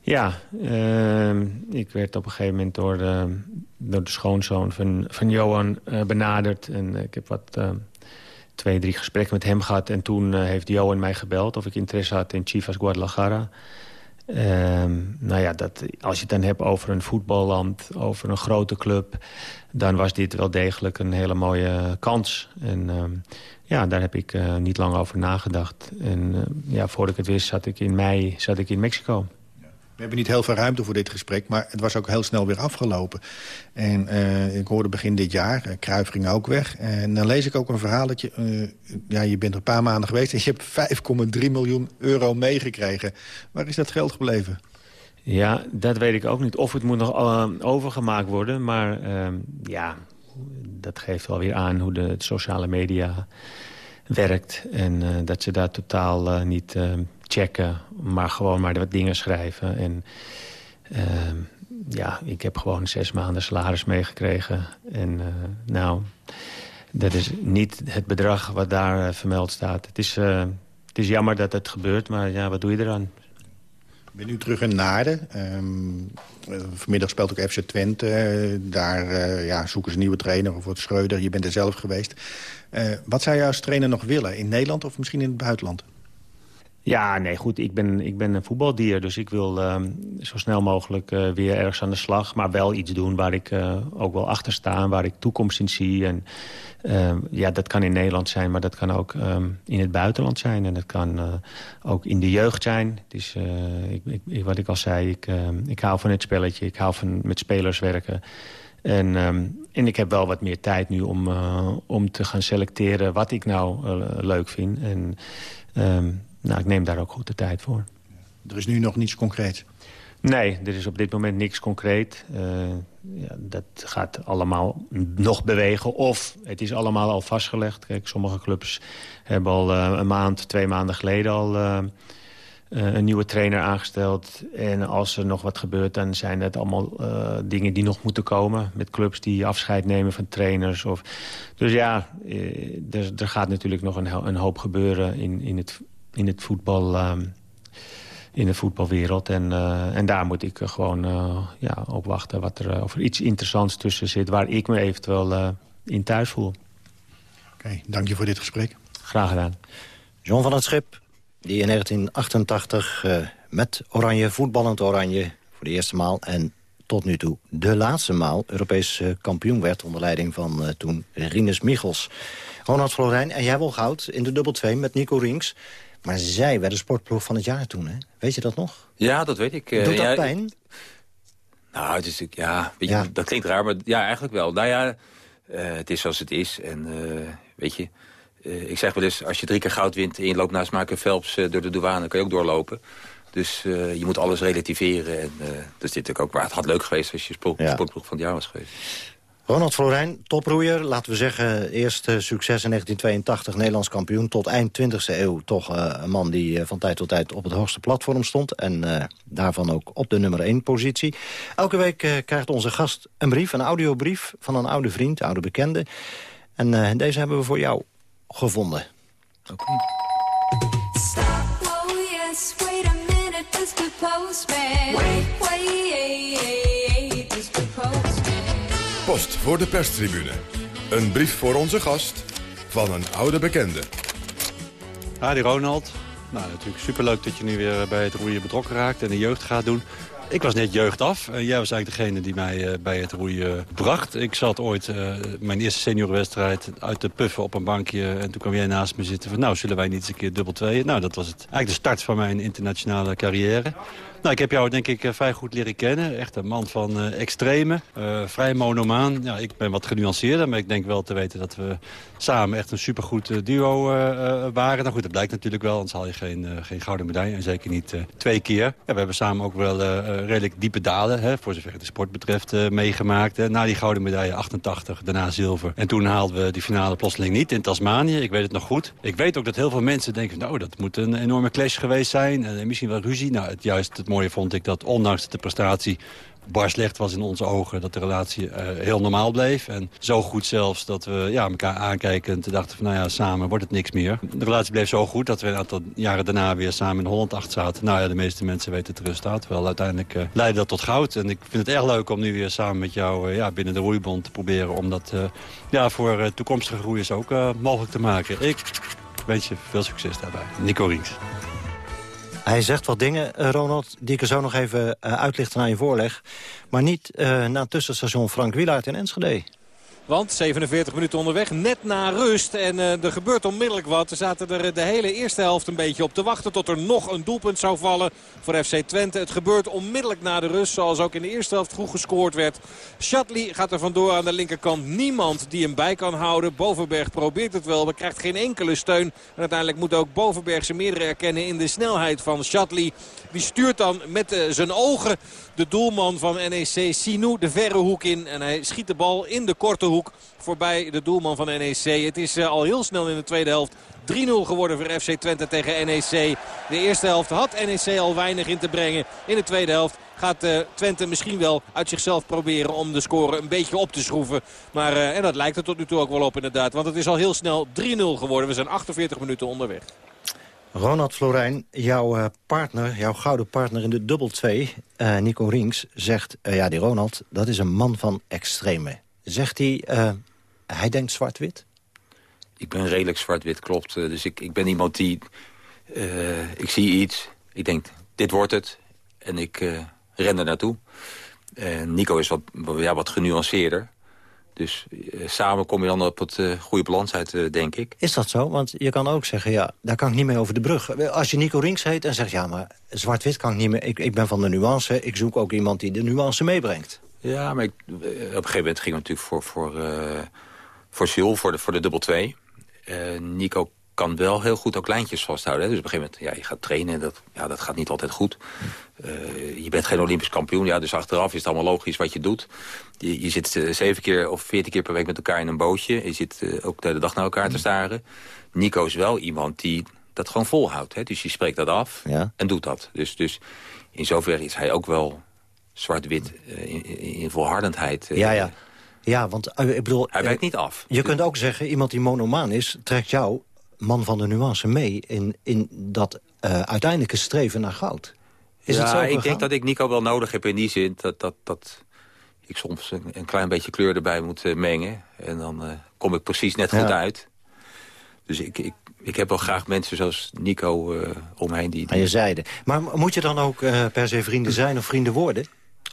Ja, ehm, ik werd op een gegeven moment door de, door de schoonzoon van, van Johan eh, benaderd. En ik heb wat eh, twee, drie gesprekken met hem gehad. En toen eh, heeft Johan mij gebeld of ik interesse had in Chivas Guadalajara. Ehm, nou ja, dat, als je het dan hebt over een voetballand, over een grote club... dan was dit wel degelijk een hele mooie kans. En ehm, ja, daar heb ik eh, niet lang over nagedacht. En eh, ja, voordat ik het wist, zat ik in mei zat ik in Mexico. We hebben niet heel veel ruimte voor dit gesprek, maar het was ook heel snel weer afgelopen. En eh, ik hoorde begin dit jaar, uh, ging ook weg. En dan lees ik ook een verhaal dat je, eh, ja, je bent er een paar maanden geweest... en je hebt 5,3 miljoen euro meegekregen. Waar is dat geld gebleven? Ja, dat weet ik ook niet. Of het moet nog overgemaakt worden. Maar ja, dat geeft wel weer aan hoe de sociale media werkt. En uh, dat ze daar totaal uh, niet uh, checken, maar gewoon maar wat dingen schrijven. En ja, ik heb gewoon zes maanden salaris meegekregen. En nou, dat is niet het bedrag wat daar vermeld staat. Het is, het is jammer dat het gebeurt, maar ja, wat doe je eraan? Ik ben nu terug in Naarden. Um, vanmiddag speelt ook FC Twente. Daar ja, zoeken ze een nieuwe trainer of wordt Schreuder. Je bent er zelf geweest. Uh, wat zou je als trainer nog willen? In Nederland of misschien in het buitenland? Ja, nee, goed. Ik ben, ik ben een voetbaldier. Dus ik wil uh, zo snel mogelijk uh, weer ergens aan de slag. Maar wel iets doen waar ik uh, ook wel achter sta. Waar ik toekomst in zie. En ja, dat kan in Nederland zijn. Maar dat kan ook um, in het buitenland zijn. En dat kan ook in de jeugd zijn. Is, ik, ik, wat ik al zei, ik, ik hou van het spelletje. Ik hou van met spelers werken. En, en ik heb wel wat meer tijd nu om, om te gaan selecteren wat ik nou leuk vind. En... Um, nou, ik neem daar ook goed de tijd voor. Er is nu nog niets concreet? Nee, er is op dit moment niks concreet. Uh, ja, dat gaat allemaal nog bewegen. Of het is allemaal al vastgelegd. Kijk, sommige clubs hebben al een maand, twee maanden geleden al... Uh, een nieuwe trainer aangesteld. En als er nog wat gebeurt, dan zijn het allemaal dingen die nog moeten komen. Met clubs die afscheid nemen van trainers. Of... Dus ja, er, er gaat natuurlijk nog een, een hoop gebeuren in, in, het, in het voetbal in de voetbalwereld. En, uh, en daar moet ik gewoon uh, ja, op wachten wat er, of er iets interessants tussen zit... waar ik me eventueel uh, in thuis voel. Oké, okay, dank je voor dit gesprek. Graag gedaan. John van het Schip, die in 1988 met Oranje, voetballend Oranje... voor de eerste maal en tot nu toe de laatste maal... Europees kampioen werd onder leiding van toen Rinus Michels. Ronald Florijn, en jij wil goud in de dubbel 2 met Nico Rings... Maar zij werden sportploeg van het jaar toen, hè? Weet je dat nog? Ja, dat weet ik. Doet dat ja, pijn? Nou, het is, ja, weet je, ja, dat klinkt raar, maar ja, eigenlijk wel. Nou ja, uh, het is zoals het is. En uh, weet je, ik zeg wel eens, als je drie keer goud wint... en je loopt naast Michael Phelps door de douane, kan je ook doorlopen. Dus je moet alles relativeren. En dus dit ook waar. Het had leuk geweest als je sport, ja. sportploeg van het jaar was geweest. Ronald Florijn, toproeier. Laten we zeggen, eerste succes in 1982, Nederlands kampioen. Tot eind 20e eeuw toch uh, een man die uh, van tijd tot tijd op het hoogste platform stond. En uh, daarvan ook op de nummer 1 positie. Elke week krijgt onze gast een brief, een audiobrief van een oude vriend, oude bekende. En deze hebben we voor jou gevonden. Oké. Okay. Stop, oh yes, wait a minute, Mr. Postman. Wait, wait, Post voor de perstribune. Een brief voor onze gast van een oude bekende. Adi Ronald. Nou, natuurlijk superleuk dat je nu weer bij het roeien betrokken raakt en de jeugd gaat doen. Ik was net jeugd af. jij was eigenlijk degene die mij uh, bij het roeien bracht. Ik zat ooit uh, mijn eerste seniorwedstrijd uit te puffen op een bankje. En toen kwam jij naast me zitten van nou, zullen wij niet eens een keer dubbel tweeën? Nou, dat was het, eigenlijk de start van mijn internationale carrière. Nou, ik heb jou denk ik vrij goed leren kennen. Echt een man van extreme, vrij monomaan. Ja, ik ben wat genuanceerder, maar ik denk wel te weten dat we samen echt een supergoed uh, duo waren. Nou goed, dat blijkt natuurlijk wel, anders haal je geen, geen gouden medaille. En zeker niet twee keer. Ja, we hebben samen ook wel redelijk diepe dalen, hè, voor zover de sport betreft, meegemaakt. Hè. Na die gouden medaille 88, daarna zilver. En toen haalden we die finale plotseling niet in Tasmanië. Ik weet het nog goed. Ik weet ook dat heel veel mensen denken, nou, dat moet een enorme clash geweest zijn. En misschien wel ruzie. Nou, het, juist het mooie vond ik dat ondanks de prestatie bar slecht was in onze ogen... dat de relatie uh, heel normaal bleef. En zo goed zelfs dat we ja, elkaar aankijkend dachten van... nou ja, samen wordt het niks meer. De relatie bleef zo goed dat we een aantal jaren daarna weer samen in Holland achter zaten. Nou ja, de meeste mensen weten het resultaat wel. Uiteindelijk uh, leidde dat tot goud. En ik vind het erg leuk om nu weer samen met jou uh, ja, binnen de roeibond te proberen... om dat ja, voor toekomstige groeiers ook mogelijk te maken. Ik wens je veel succes daarbij. Nico Rinks. Hij zegt wat dingen, eh, Ronald, die ik er zo nog even uh, uitlichten aan je voorleg. Maar niet uh, naar het tussenstation Frank Wielaert in Enschede. Want 47 minuten onderweg, net na rust. En uh, er gebeurt onmiddellijk wat. Er zaten er de hele eerste helft een beetje op te wachten... tot er nog een doelpunt zou vallen voor FC Twente. Het gebeurt onmiddellijk na de rust, zoals ook in de eerste helft goed gescoord werd. Shatley gaat er vandoor aan de linkerkant. Niemand die hem bij kan houden. Bovenberg probeert het wel, maar krijgt geen enkele steun. En uiteindelijk moet ook Bovenberg zijn meerdere erkennen in de snelheid van Shatley. Die stuurt dan met uh, zijn ogen de doelman van NEC, Sinou, de verre hoek in. En hij schiet de bal in de korte hoek voorbij de doelman van NEC. Het is uh, al heel snel in de tweede helft 3-0 geworden voor FC Twente tegen NEC. De eerste helft had NEC al weinig in te brengen. In de tweede helft gaat uh, Twente misschien wel uit zichzelf proberen om de score een beetje op te schroeven. Maar, uh, en dat lijkt er tot nu toe ook wel op inderdaad. Want het is al heel snel 3-0 geworden. We zijn 48 minuten onderweg. Ronald Florijn, jouw uh, partner, jouw gouden partner in de dubbel 2, uh, Nico Rings, zegt... Uh, ja, die Ronald, dat is een man van extreme. Zegt hij, hij denkt zwart-wit? Ik ben redelijk zwart-wit, klopt. dus ik, ik ben iemand die... ik zie iets, ik denk, dit wordt het. En ik ren er naartoe. Nico is wat, ja, wat genuanceerder. Dus uh, samen kom je dan op het uh, goede balans uit, uh, denk ik. Is dat zo? Want je kan ook zeggen, ja, daar kan ik niet mee over de brug. Als je Nico Rings heet en zegt, ja, maar zwart-wit kan ik niet meer... Ik, ik ben van de nuance, ik zoek ook iemand die de nuance meebrengt. Ja, maar ik, op een gegeven moment ging het natuurlijk voor, voor, voor Jules, voor de, voor de dubbel 2. Nico kan wel heel goed ook lijntjes vasthouden. Hè? Dus op een gegeven moment, ja, je gaat trainen en dat, ja, dat gaat niet altijd goed. Uh, je bent geen Olympisch kampioen, ja, dus achteraf is het allemaal logisch wat je doet. Je, je zit uh, zeven keer of veertien keer per week met elkaar in een bootje. Je zit uh, ook de hele dag naar elkaar te mm. staren. Nico is wel iemand die dat gewoon volhoudt. Hè? Dus je spreekt dat af ja. en doet dat. Dus, dus in zoverre is hij ook wel zwart-wit in, in, volhardendheid. ja, ja. Ja, want ik bedoel... Hij wijkt niet af. Je kunt ook zeggen, iemand die monomaan is... trekt jou, man van de nuance, mee... in, in dat uh, uiteindelijke streven naar goud. Is ja, het zo ik denk dat ik Nico wel nodig heb in die zin... dat, dat, dat ik soms een, een klein beetje kleur erbij moet uh, mengen. En dan uh, kom ik precies net goed ja. uit. Dus ik, ik, ik heb wel graag mensen zoals Nico omheen. Die, die... Aan je zijde. Maar moet je dan ook per se vrienden zijn of vrienden worden?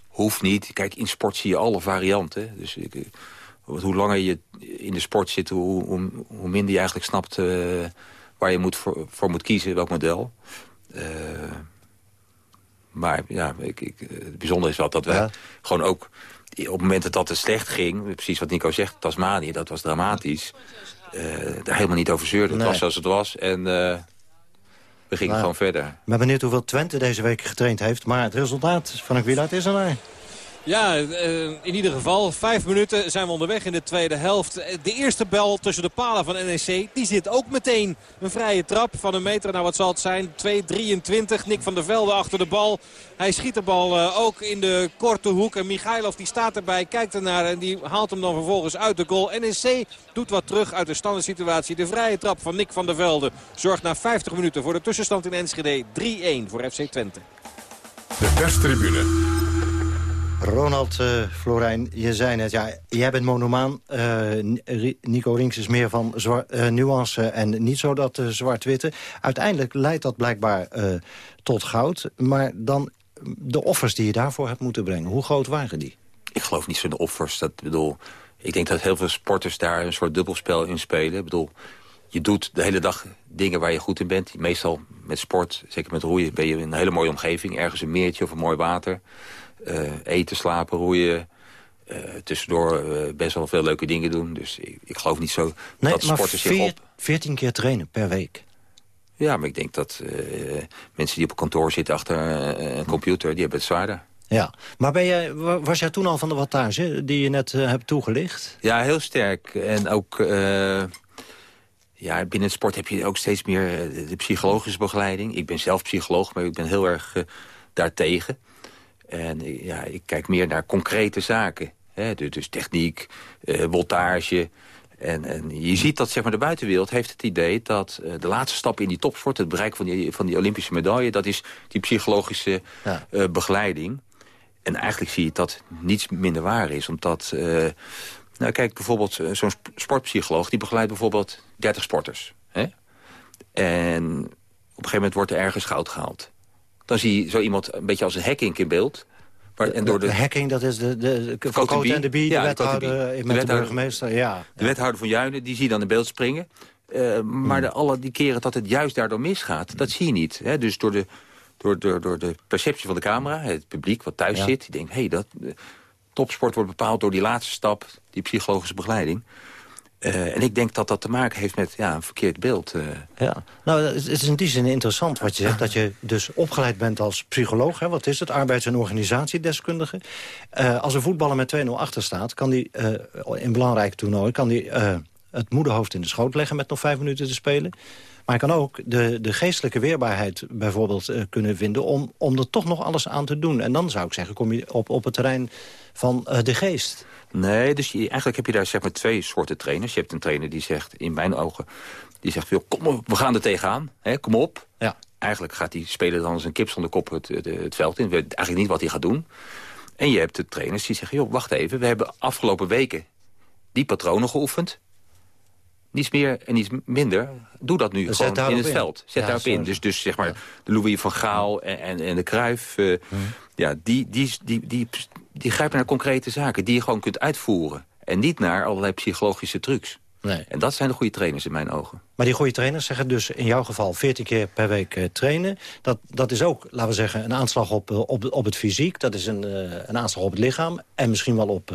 Hoeft niet. Kijk, in sport zie je alle varianten. Dus ik, hoe langer je in de sport zit, hoe, hoe, hoe minder je eigenlijk snapt... Uh, waar je moet voor, voor, moet kiezen, welk model. Uh, maar ja, ik, ik, het bijzondere is wel dat we ja. gewoon ook... op het moment dat dat te slecht ging, precies wat Nico zegt, Tasmanië, dat was dramatisch. Uh, daar helemaal niet over zeurde. Nee. Het was zoals het was en we gingen gewoon verder. Ik ben benieuwd hoeveel Twente deze week getraind heeft. Maar het resultaat van een Wieluid is er naar. Ja, in ieder geval. Vijf minuten zijn we onderweg in de tweede helft. De eerste bel tussen de palen van NEC, die zit ook meteen. Een vrije trap van een meter, nou wat zal het zijn? 2-23. Nick van der Velde achter de bal. Hij schiet de bal ook in de korte hoek. En Michailov die staat erbij, kijkt ernaar en die haalt hem dan vervolgens uit de goal. NEC doet wat terug uit de standaard situatie. De vrije trap van Nick van der Velde zorgt na 50 minuten voor de tussenstand in Enschede 3-1 voor FC Twente. De perstribune. Ronald uh, Florijn, je zei net, ja, jij bent monomaan. Uh, Nico Rinks is meer van uh, nuance en niet zo dat zwart-witte. Uiteindelijk leidt dat blijkbaar tot goud. Maar dan de offers die je daarvoor hebt moeten brengen, hoe groot waren die? Ik geloof niet zo de offers. Dat, bedoel, ik denk dat heel veel sporters daar een soort dubbelspel in spelen. Ik bedoel, je doet de hele dag dingen waar je goed in bent. Meestal met sport, zeker met roeien, ben je in een hele mooie omgeving. Ergens een meertje of een mooi water. Uh, eten, slapen, roeien. Uh, tussendoor uh, best wel veel leuke dingen doen. Dus ik, ik geloof niet zo nee, dat sporten zich op... 14 keer trainen per week. Ja, maar ik denk dat mensen die op kantoor zitten achter een computer... die hebben het zwaarder. Ja, maar ben jij, was jij toen al van de wattage die je net hebt toegelicht? Ja, heel sterk. En ook... Ja, binnen het sport heb je ook steeds meer de psychologische begeleiding. Ik ben zelf psycholoog, maar ik ben heel erg daartegen. En ja, ik kijk meer naar concrete zaken. Hè? Dus, techniek, uh, voltage. En, en je ziet dat zeg maar, de buitenwereld heeft het idee dat uh, de laatste stap in die topsport... het bereik van die, van die Olympische medaille... dat is die psychologische ja. uh, begeleiding. En eigenlijk zie je dat niets minder waar is. Omdat, nou kijk bijvoorbeeld zo'n sportpsycholoog... die begeleidt bijvoorbeeld 30 sporters. Hè? En op een gegeven moment wordt er ergens goud gehaald dan zie je zo iemand een beetje als een hacking in beeld. Maar, en door de, de hacking, dat is de, de, de van Cote en de Bie, de wethouder met de, de burgemeester. Ja, de wethouder van Juinen, die zie je dan in beeld springen. Uh, maar de, alle die keren dat het juist daardoor misgaat, dat zie je niet. Hè? Dus door de, door, door, door de perceptie van de camera, het publiek wat thuis ja. zit... die denkt, hé, hey, dat topsport wordt bepaald door die laatste stap... die psychologische begeleiding. Uh, en ik denk dat dat te maken heeft met ja, een verkeerd beeld. Uh. Ja, nou, het is in die zin interessant wat je zegt. Dat je dus opgeleid bent als psycholoog. Hè, wat is het? Arbeids- en organisatiedeskundige. Uh, als een voetballer met 2-0 achter staat... kan die in belangrijke toernooien... kan die het moederhoofd in de schoot leggen met nog vijf minuten te spelen. Maar hij kan ook de, de geestelijke weerbaarheid bijvoorbeeld kunnen vinden... Om, om er toch nog alles aan te doen. En dan zou ik zeggen, kom je op, op het terrein van de geest... Nee, dus je, eigenlijk heb je daar zeg maar twee soorten trainers. Je hebt een trainer die zegt, in mijn ogen... die zegt, kom op, we gaan er tegenaan, hè, kom op. Ja. Eigenlijk gaat die speler dan als een kip zonder kop het, het, het veld in. Weet eigenlijk niet wat hij gaat doen. En je hebt de trainers die zeggen, joh, wacht even... we hebben afgelopen weken die patronen geoefend. Niets meer en niets minder. Doe dat nu Zet gewoon in het in. veld. Zet ja, daarop in. Dus, dus zeg maar de Louis van Gaal en, en, en de Cruijff... Uh, hmm. ja, die, die, die, die, die grijpen naar concrete zaken die je gewoon kunt uitvoeren. En niet naar allerlei psychologische trucs. Nee. En dat zijn de goede trainers in mijn ogen. Maar die goede trainers zeggen dus in jouw geval 14 keer per week uh, trainen. Dat, dat is ook, laten we zeggen, een aanslag op, uh, op, op het fysiek. Dat is een, uh, een aanslag op het lichaam. En misschien wel op,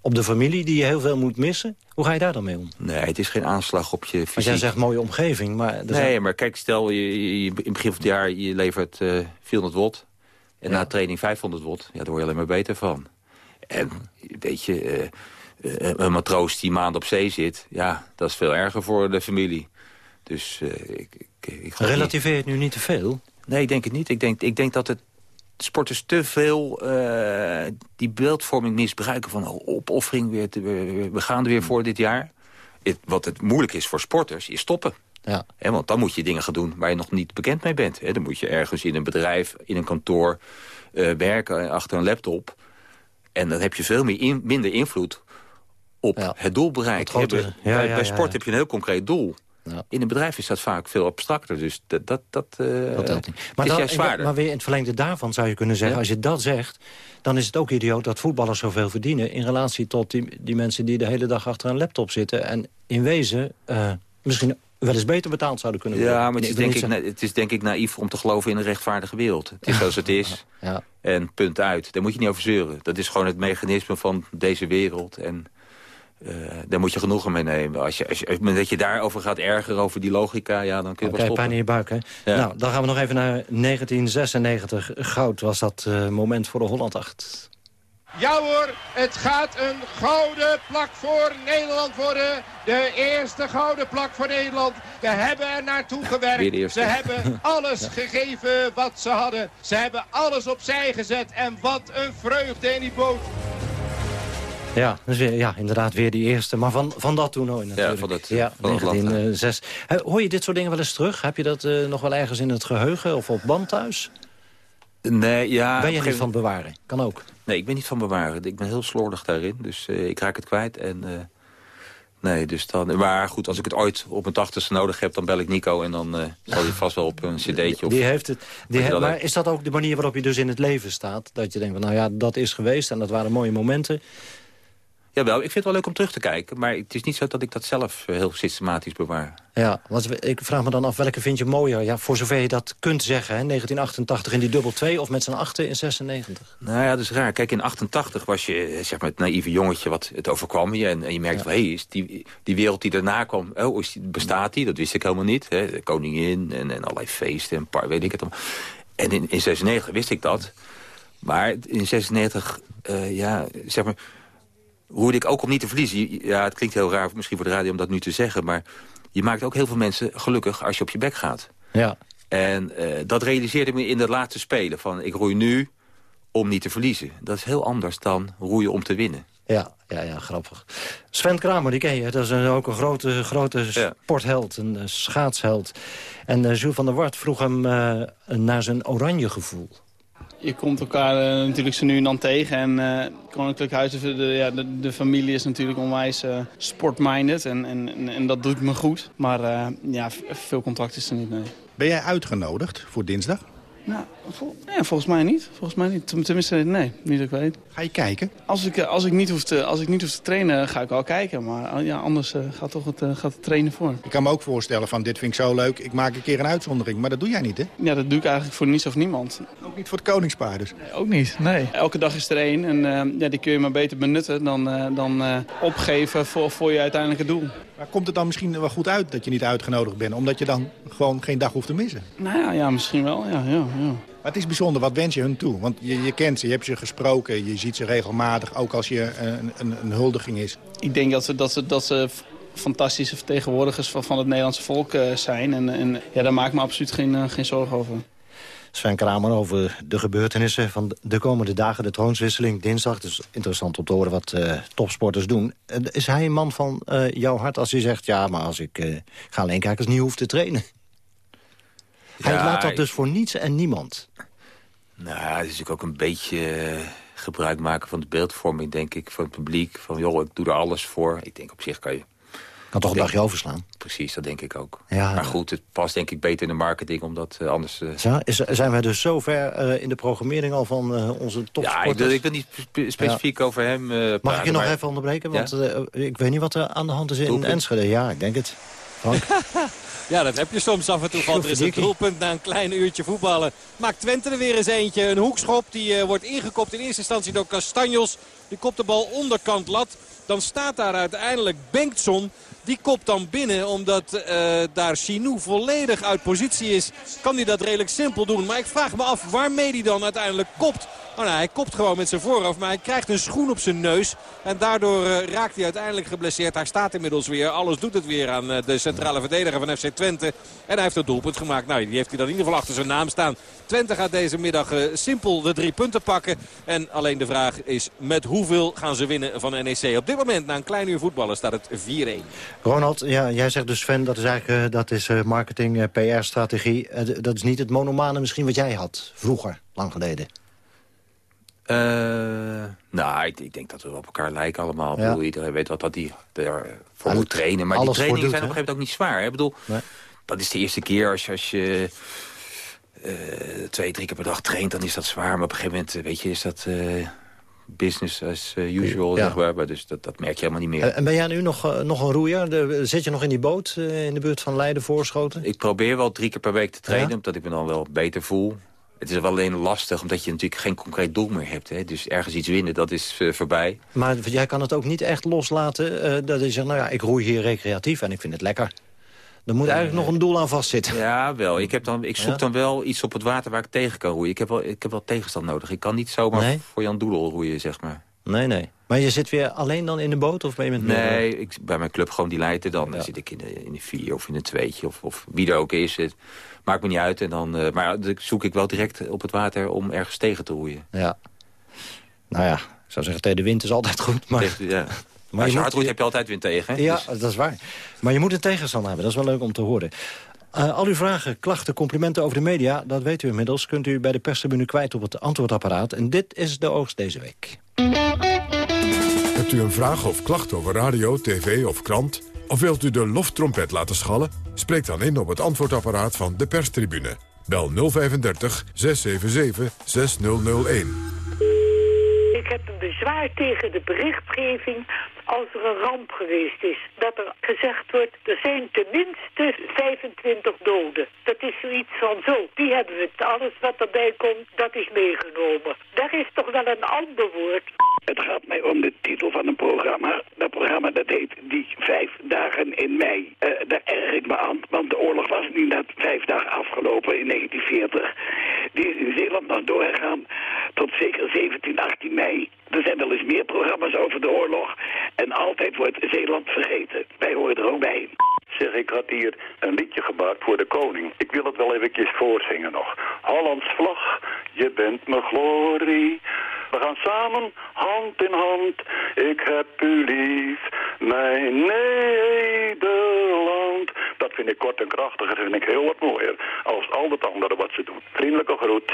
op de familie die je heel veel moet missen. Hoe ga je daar dan mee om? Nee, het is geen aanslag op je fysiek. Als jij zegt mooie omgeving, maar... Nee, zijn- maar kijk, stel je, in het begin van het jaar je levert eh 400 watt. En na training 500 watt. Ja, daar word je alleen maar beter van. En weet je, eh, eh, een matroos die maand op zee zit... ja, dat is veel erger voor de familie. Dus eh, ik, ik, ik Relativeer het nu niet te veel? Nee, ik denk het niet. Ik denk, ik denk dat het sporters te veel die beeldvorming misbruiken... van oh, opoffering, weer te- we, we gaan er weer voor dit jaar. Het- wat het moeilijk is voor sporters, is stoppen. Ja. Hè, want dan moet je dingen gaan doen waar je nog niet bekend mee bent. Hè. Dan moet je ergens in een bedrijf, in een kantoor eh, werken achter een laptop. En dan heb je veel meer in- minder invloed op het doel bereikt. Ja, bij, ja, bij sport ja. heb je een heel concreet doel. In een bedrijf is dat vaak veel abstracter. Dus dat, dat, dat, eh, Dat telt niet. Maar, is dan, juist zwaarder. maar weer in het verlengde daarvan zou je kunnen zeggen... Ja. als je dat zegt, dan is het ook idioot dat voetballers zoveel verdienen... in relatie tot die, die mensen die de hele dag achter een laptop zitten... en in wezen eh, misschien wel eens beter betaald zouden kunnen worden. Ja, maar het is, denk ik, zeggen- het is denk ik naïef om te geloven in een rechtvaardige wereld. Het is zoals het is. Ja. En punt uit. Daar moet je niet over zeuren. Dat is gewoon het mechanisme van deze wereld. En eh, daar moet je genoegen mee nemen. Als je, als je, dat je daarover gaat ergeren, over die logica... Ja, dan kun je Oké, wel pijn in stoppen. je buik, hè? Ja. Nou, dan gaan we nog even naar 1996. Goud was dat eh, moment voor de Holland 8. Ja hoor, het gaat een gouden plak voor Nederland worden. De eerste gouden plak voor Nederland. We hebben er naartoe gewerkt. Ze hebben alles gegeven wat ze hadden. Ze hebben alles opzij gezet. En wat een vreugde in die boot. Ja, dus weer, ja, inderdaad weer die eerste. Maar van, van dat toernooi natuurlijk. van dat- ja, van dat land, 1906. Hè, Hoor je dit soort dingen wel eens terug? Heb je dat eh, nog wel ergens in het geheugen of op band thuis? Nee, ja, ben je niet van bewaren? Kan ook. Nee, ik ben niet van bewaren. Ik ben heel slordig daarin. Dus eh, ik raak het kwijt. En, eh, nee, dus dan, maar goed, als ik het ooit op mijn tachtigste nodig heb... dan bel ik Nico en dan eh, zal hij vast wel op een cd'tje... Of, Die heeft het. Die he- maar is dat ook de manier waarop je dus in het leven staat? Dat je denkt van, nou ja, dat is geweest en dat waren mooie momenten. Jawel, ik vind het wel leuk om terug te kijken. Maar het is niet zo dat ik dat zelf eh, heel systematisch bewaar. Ja, want ik vraag me dan af, welke vind je mooier? Ja, voor zover je dat kunt zeggen, hè? 1988 in die dubbel 2 of met z'n achten in 96? Nou ja, dat is raar. Kijk, in 88 was je eh, zeg maar, het naïeve jongetje wat het overkwam je. En, en je merkte van, hé, hey, is die, die wereld die daarna kwam, oh, is die, bestaat die? Dat wist ik helemaal niet. Hè? De koningin en, en allerlei feesten en par, weet ik het allemaal. En in, in 96 wist ik dat. Maar in 96, eh, ja, zeg maar, roerde ik ook om niet te verliezen. Ja, het klinkt heel raar misschien voor de radio om dat nu te zeggen, maar je maakt ook heel veel mensen gelukkig als je op je bek gaat. Ja. En eh, dat realiseerde ik me in de laatste spelen. Van, ik roei nu om niet te verliezen. Dat is heel anders dan roeien om te winnen. Ja, ja, ja, grappig. Sven Kramer, die ken je. Dat is een, ook een grote, grote sportheld, een eh, schaatsheld. En Jules van der Wart vroeg hem naar zijn oranje gevoel. Je komt elkaar eh, natuurlijk zo nu en dan tegen. En eh Koninklijk Huis, de, de- ja, de, de familie is natuurlijk onwijs eh sportminded. En, en, en, dat doet me goed. Maar ja, veel contact is er niet, nee. Ben jij uitgenodigd voor dinsdag? Nou, vol- volgens mij niet. Volgens mij niet. Ten- Tenminste, nee, niet dat ik weet. Ga je kijken? Als ik, eh, als ik, niet, hoef te, als ik niet hoef te trainen, ga ik wel kijken. Maar eh, ja, anders eh, gaat toch het, gaat het trainen voor. Ik kan me ook voorstellen van dit vind ik zo leuk, ik maak een keer een uitzondering. Maar dat doe jij niet, hè? Ja, dat doe ik eigenlijk voor niets of niemand. Ook niet voor het koningspaar dus? Ook niet, nee. Elke dag is er één en ja, die kun je maar beter benutten dan, dan opgeven voor, voor je uiteindelijke doel. Maar komt het dan misschien wel goed uit dat je niet uitgenodigd bent? Omdat je dan gewoon geen dag hoeft te missen? Nou ja, ja misschien wel, ja, ja, ja. Maar het is bijzonder, wat wens je hun toe? Want je, je kent ze, je hebt ze gesproken, je ziet ze regelmatig, ook als je een, een, een huldiging is. Ik denk dat ze, dat ze, dat ze fantastische vertegenwoordigers van, van het Nederlandse volk eh, zijn. En, en ja, daar maak ik me absoluut geen, eh, geen zorgen over. Sven Kramer over de gebeurtenissen van de komende dagen. De troonswisseling dinsdag. Dus interessant om te horen wat eh, topsporters doen. Is hij een man van eh, jouw hart als hij zegt... ja, maar als ik eh, ga alleen kijken als ik niet hoef te trainen? Hij Ja, laat dat ik- dus voor niets en niemand. Nou, het is natuurlijk ook een beetje eh, gebruik maken van de beeldvorming, denk ik. Van het publiek. Van, joh, ik doe er alles voor. Ik denk op zich kan je... Kan toch een dagje overslaan? Precies, dat denk ik ook. Ja, maar goed, het past denk ik beter in de marketing, omdat eh, anders... eh, is, zijn wij dus zo ver in de programmering al van onze ja, topsporters? ik wil, ik wil niet spe- specifiek over hem Mag ik praten, je nog maar- even onderbreken? Ja? Want ik weet niet wat er aan de hand is in Doelpunt? Enschede. Ja, ik denk het. Ja, dat heb je soms af en toe. Valt er is een doelpunt na een klein uurtje voetballen. Maakt Twente er weer eens eentje. Een hoekschop die uh, wordt ingekopt in eerste instantie door Castanjos. Die kopt de bal onderkant lat. Dan staat daar uiteindelijk Bengtson. Die kopt dan binnen omdat uh, daar Chinou volledig uit positie is. Kan hij dat redelijk simpel doen. Maar ik vraag me af waarmee hij dan uiteindelijk kopt. Oh, nou, hij kopt gewoon met zijn voorhoofd, maar hij krijgt een schoen op zijn neus. En daardoor uh, raakt hij uiteindelijk geblesseerd. Hij staat inmiddels weer. Alles doet het weer aan uh, de centrale verdediger van FC Twente. En hij heeft het doelpunt gemaakt. Nou, die heeft hij dan in ieder geval achter zijn naam staan. Twente gaat deze middag uh, simpel de drie punten pakken. En alleen de vraag is met hoeveel gaan ze winnen van NEC. Op dit moment, na een klein uur voetballen, staat het 4-1. Ronald, ja, jij zegt dus Sven, dat is eigenlijk dat is, marketing, PR-strategie. dat is niet het monomane misschien wat jij had vroeger, lang geleden. Uh, nou, ik, ik, denk dat we op elkaar lijken allemaal. Ja. Bedoel, iedereen weet wat dat die ervoor moet trainen. Maar die trainingen zijn op een gegeven moment ook niet zwaar. Hè? Ik bedoel, nee. dat is de eerste keer als je, als je uh, twee, drie keer per dag traint, dan is dat zwaar. Maar op een gegeven moment, weet je, is dat uh, business as usual, ja. zeg maar. maar. Dus dat, dat merk je helemaal niet meer. En ben jij nu nog, nog een roeier? De, zit je nog in die boot in de buurt van Leiden, Voorschoten? Ik probeer wel drie keer per week te trainen, omdat ik me dan wel beter voel. Het is wel alleen lastig, omdat je natuurlijk geen concreet doel meer hebt. Hè? Dus ergens iets winnen, dat is uh, voorbij. Maar jij kan het ook niet echt loslaten. Uh, dat je zegt, nou ja, ik roei hier recreatief en ik vind het lekker. Er moet eigenlijk nog een doel aan vastzitten. Ja, wel. Ik, heb dan, ik zoek ja? dan wel iets op het water waar ik tegen kan roeien. Ik heb wel, ik heb wel tegenstand nodig. Ik kan niet zomaar nee? voor Jan Doedel roeien, zeg maar. Nee, nee. Maar je zit weer alleen dan in de boot of ben je met Nee, ik, bij mijn club gewoon die leidt dan. Ja. Dan zit ik in de, in de vier of in een tweetje of, of wie er ook is. Het maakt me niet uit. En dan, uh, maar dan zoek ik wel direct op het water om ergens tegen te roeien. Ja. Nou ja, ik zou zeggen, tegen de wind is altijd goed. Maar... Tegen, ja. Maar als je, je hard roeit, heb je altijd wind tegen. Hè? Ja, dus... dat is waar. Maar je moet een tegenstander hebben. Dat is wel leuk om te horen. Uh, al uw vragen, klachten, complimenten over de media... dat weet u inmiddels, kunt u bij de perstribune kwijt op het antwoordapparaat. En dit is de oogst deze week. Hebt u een vraag of klacht over radio, tv of krant... Of wilt u de loftrompet laten schallen? Spreek dan in op het antwoordapparaat van de perstribune. Bel 035 677 6001. Ik heb een bezwaar tegen de berichtgeving als er een ramp geweest is. Dat er gezegd wordt, er zijn tenminste 25 doden. Dat is zoiets van zo, die hebben we. Alles wat erbij komt, dat is meegenomen. Daar is toch wel een ander woord. Het gaat mij om de titel van een programma. Dat programma dat heet Die Vijf Dagen in Mei. Uh, daar erg ik me aan, want de oorlog was niet net vijf dagen afgelopen in 1940. Die is in Zeeland nog doorgegaan tot zeker 17, 18 mei. Er zijn wel eens meer programma's over de oorlog. En altijd wordt Zeeland vergeten. Wij horen er ook bij. Zeg, ik had hier een liedje gemaakt voor de koning. Ik wil het wel eventjes voorzingen nog. Hollands vlag, je bent mijn glorie. We gaan samen, hand in hand. Ik heb u lief, mijn Nederland. Dat vind ik kort en krachtig. Dat vind ik heel wat mooier. Als al het andere wat ze doen. Vriendelijke groet.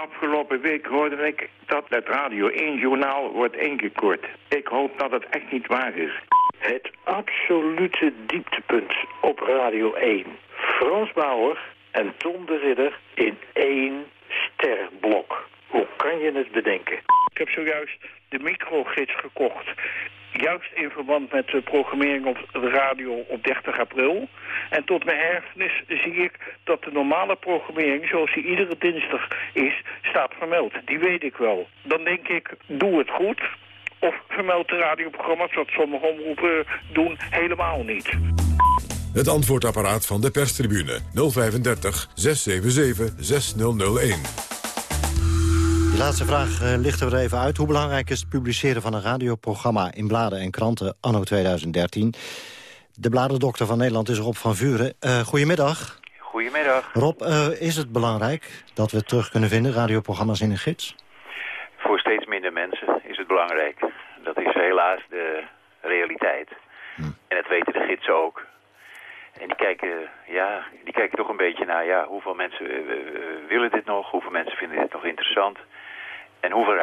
Afgelopen week hoorde ik dat het Radio 1-journaal wordt ingekort. Ik hoop dat het echt niet waar is. Het absolute dieptepunt op Radio 1. Frans Bauer en Tom de Ridder in één sterblok. Hoe kan je het bedenken? Ik heb zojuist de microgids gekocht. Juist in verband met de programmering op de radio op 30 april. En tot mijn erfenis zie ik dat de normale programmering, zoals die iedere dinsdag is, staat vermeld. Die weet ik wel. Dan denk ik, doe het goed. Of vermeld de radioprogramma's, wat sommige omroepen doen, helemaal niet. Het antwoordapparaat van de perstribune 035 677 6001. De laatste vraag uh, ligt er even uit. Hoe belangrijk is het publiceren van een radioprogramma in bladen en kranten anno 2013? De bladendokter van Nederland is Rob van Vuren. Uh, goedemiddag. Goedemiddag. Rob, uh, is het belangrijk dat we terug kunnen vinden, radioprogramma's in een gids? Voor steeds minder mensen is het belangrijk. Dat is helaas de realiteit. Hm. En dat weten de gidsen ook. En die kijken, ja, die kijken toch een beetje naar ja, hoeveel mensen willen dit nog, hoeveel mensen vinden dit nog interessant.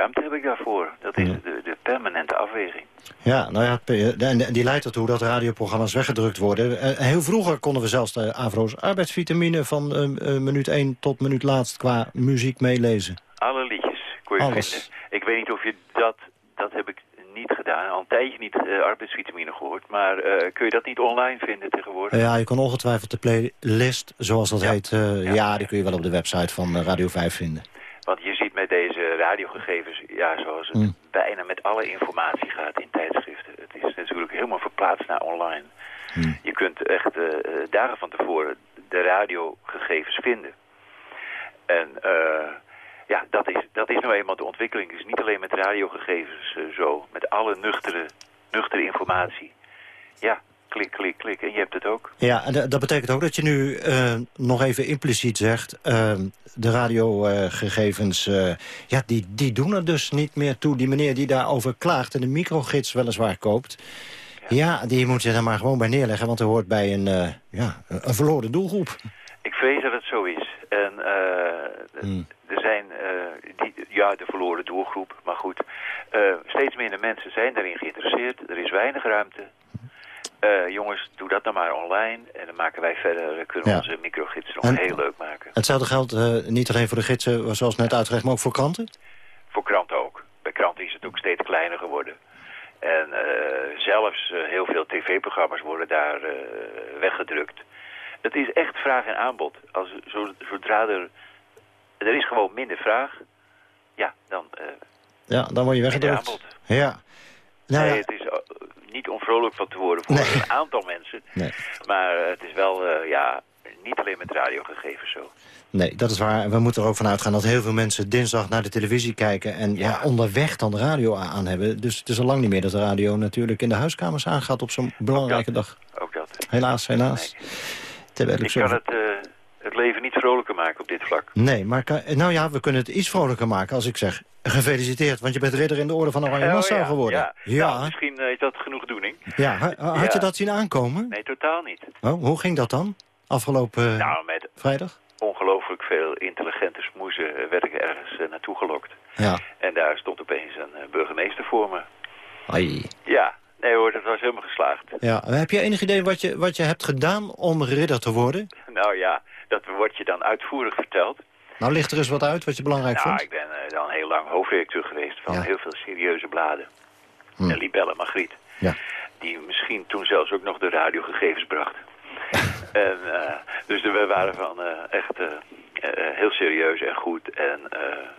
Ruimte heb ik daarvoor? Dat is de, de permanente afweging. Ja, nou ja, en die leidt ertoe dat radioprogramma's weggedrukt worden. Heel vroeger konden we zelfs de Avro's arbeidsvitamine van uh, minuut 1 tot minuut laatst qua muziek meelezen. Alle liedjes kon je Alles. vinden. Ik weet niet of je dat, dat heb ik niet gedaan. Al een tijdje niet uh, arbeidsvitamine gehoord. Maar uh, kun je dat niet online vinden tegenwoordig? Ja, je kan ongetwijfeld de playlist, zoals dat heet. Uh, ja. ja. die kun je wel op de website van Radio 5 vinden. Want je ziet met deze radiogegevens, ja, zoals het mm. bijna met alle informatie gaat in tijdschriften. Het is natuurlijk helemaal verplaatst naar online. Mm. Je kunt echt dagen van tevoren de radiogegevens vinden. En ja, dat is, dat is nou eenmaal de ontwikkeling. Dus niet alleen met radiogegevens uh, zo, met alle nuchtere, nuchtere informatie. Ja, klik, klik, klik. En je hebt het ook. Ja, en dat betekent ook dat je nu uh, nog even impliciet zegt... Uh, de radiogegevens, ja, die, die doen er dus niet meer toe. Die meneer die daarover klaagt en de microgids weliswaar koopt... Ja. ja, die moet je er maar gewoon bij neerleggen, want er hoort bij een, ja, een verloren doelgroep. Ik vrees dat het zo is. En hmm er zijn die, ja, de verloren doelgroep, maar goed. Steeds minder mensen zijn daarin geïnteresseerd. Er is weinig ruimte. Uh, jongens, doe dat dan maar online. En dan maken wij verder, kunnen ja. onze microgidsen nog heel leuk maken. Hetzelfde geldt niet alleen voor de gidsen, zoals net uitgelegd, maar ook voor kranten? Voor kranten ook. Bij kranten is het ook steeds kleiner geworden. En zelfs heel veel tv-programma's worden daar weggedrukt. Het is echt vraag en aanbod. Als, zodra er er is gewoon minder vraag, ja, dan... Ja, dan word je weggedrukt. Ja. Nou, nee, het is eh, niet onvrolijk van te worden voor een aantal mensen. Nee. Maar uh, het is wel, uh, ja, niet alleen met radiogegevens zo. Nee, dat is waar. We moeten er ook van uitgaan dat heel veel mensen dinsdag naar de televisie kijken... en ja. ja onderweg dan de radio aan hebben. Dus het is al lang niet meer dat de radio natuurlijk in de huiskamers aangaat... op zo'n belangrijke dag. Ook dat. Helaas, helaas. Nee. Ik kan het het leven niet vrolijker maken op dit vlak. Nee, maar nou ja, we kunnen het iets vrolijker maken als ik zeg... gefeliciteerd, want je bent ridder in de orde van Oranje oh, Nassau ja, geworden. Ja, ja. Nou, misschien uh, is dat genoegdoening. Ja, had je dat zien aankomen? Nee, totaal niet. Oh, hoe ging dat dan, afgelopen nou, met vrijdag? ongelooflijk veel intelligente smoezen uh, werd ik ergens uh, naartoe gelokt. Ja. En daar stond opeens een burgemeester voor me. Ai. Ja, Nee hoor, dat was helemaal geslaagd. Ja, heb je enig idee wat je, wat je hebt gedaan om ridder te worden? Nou ja, dat wordt je dan uitvoerig verteld. Nou, ligt er eens wat uit wat je belangrijk nou, vindt? ik ben uh, dan heel lang hoofdredacteur geweest van heel veel serieuze bladen. Hm. En Libelle Margriet. Ja. Die misschien toen zelfs ook nog de radiogegevens bracht. en, uh, dus we waren van uh, echt heel serieus en goed en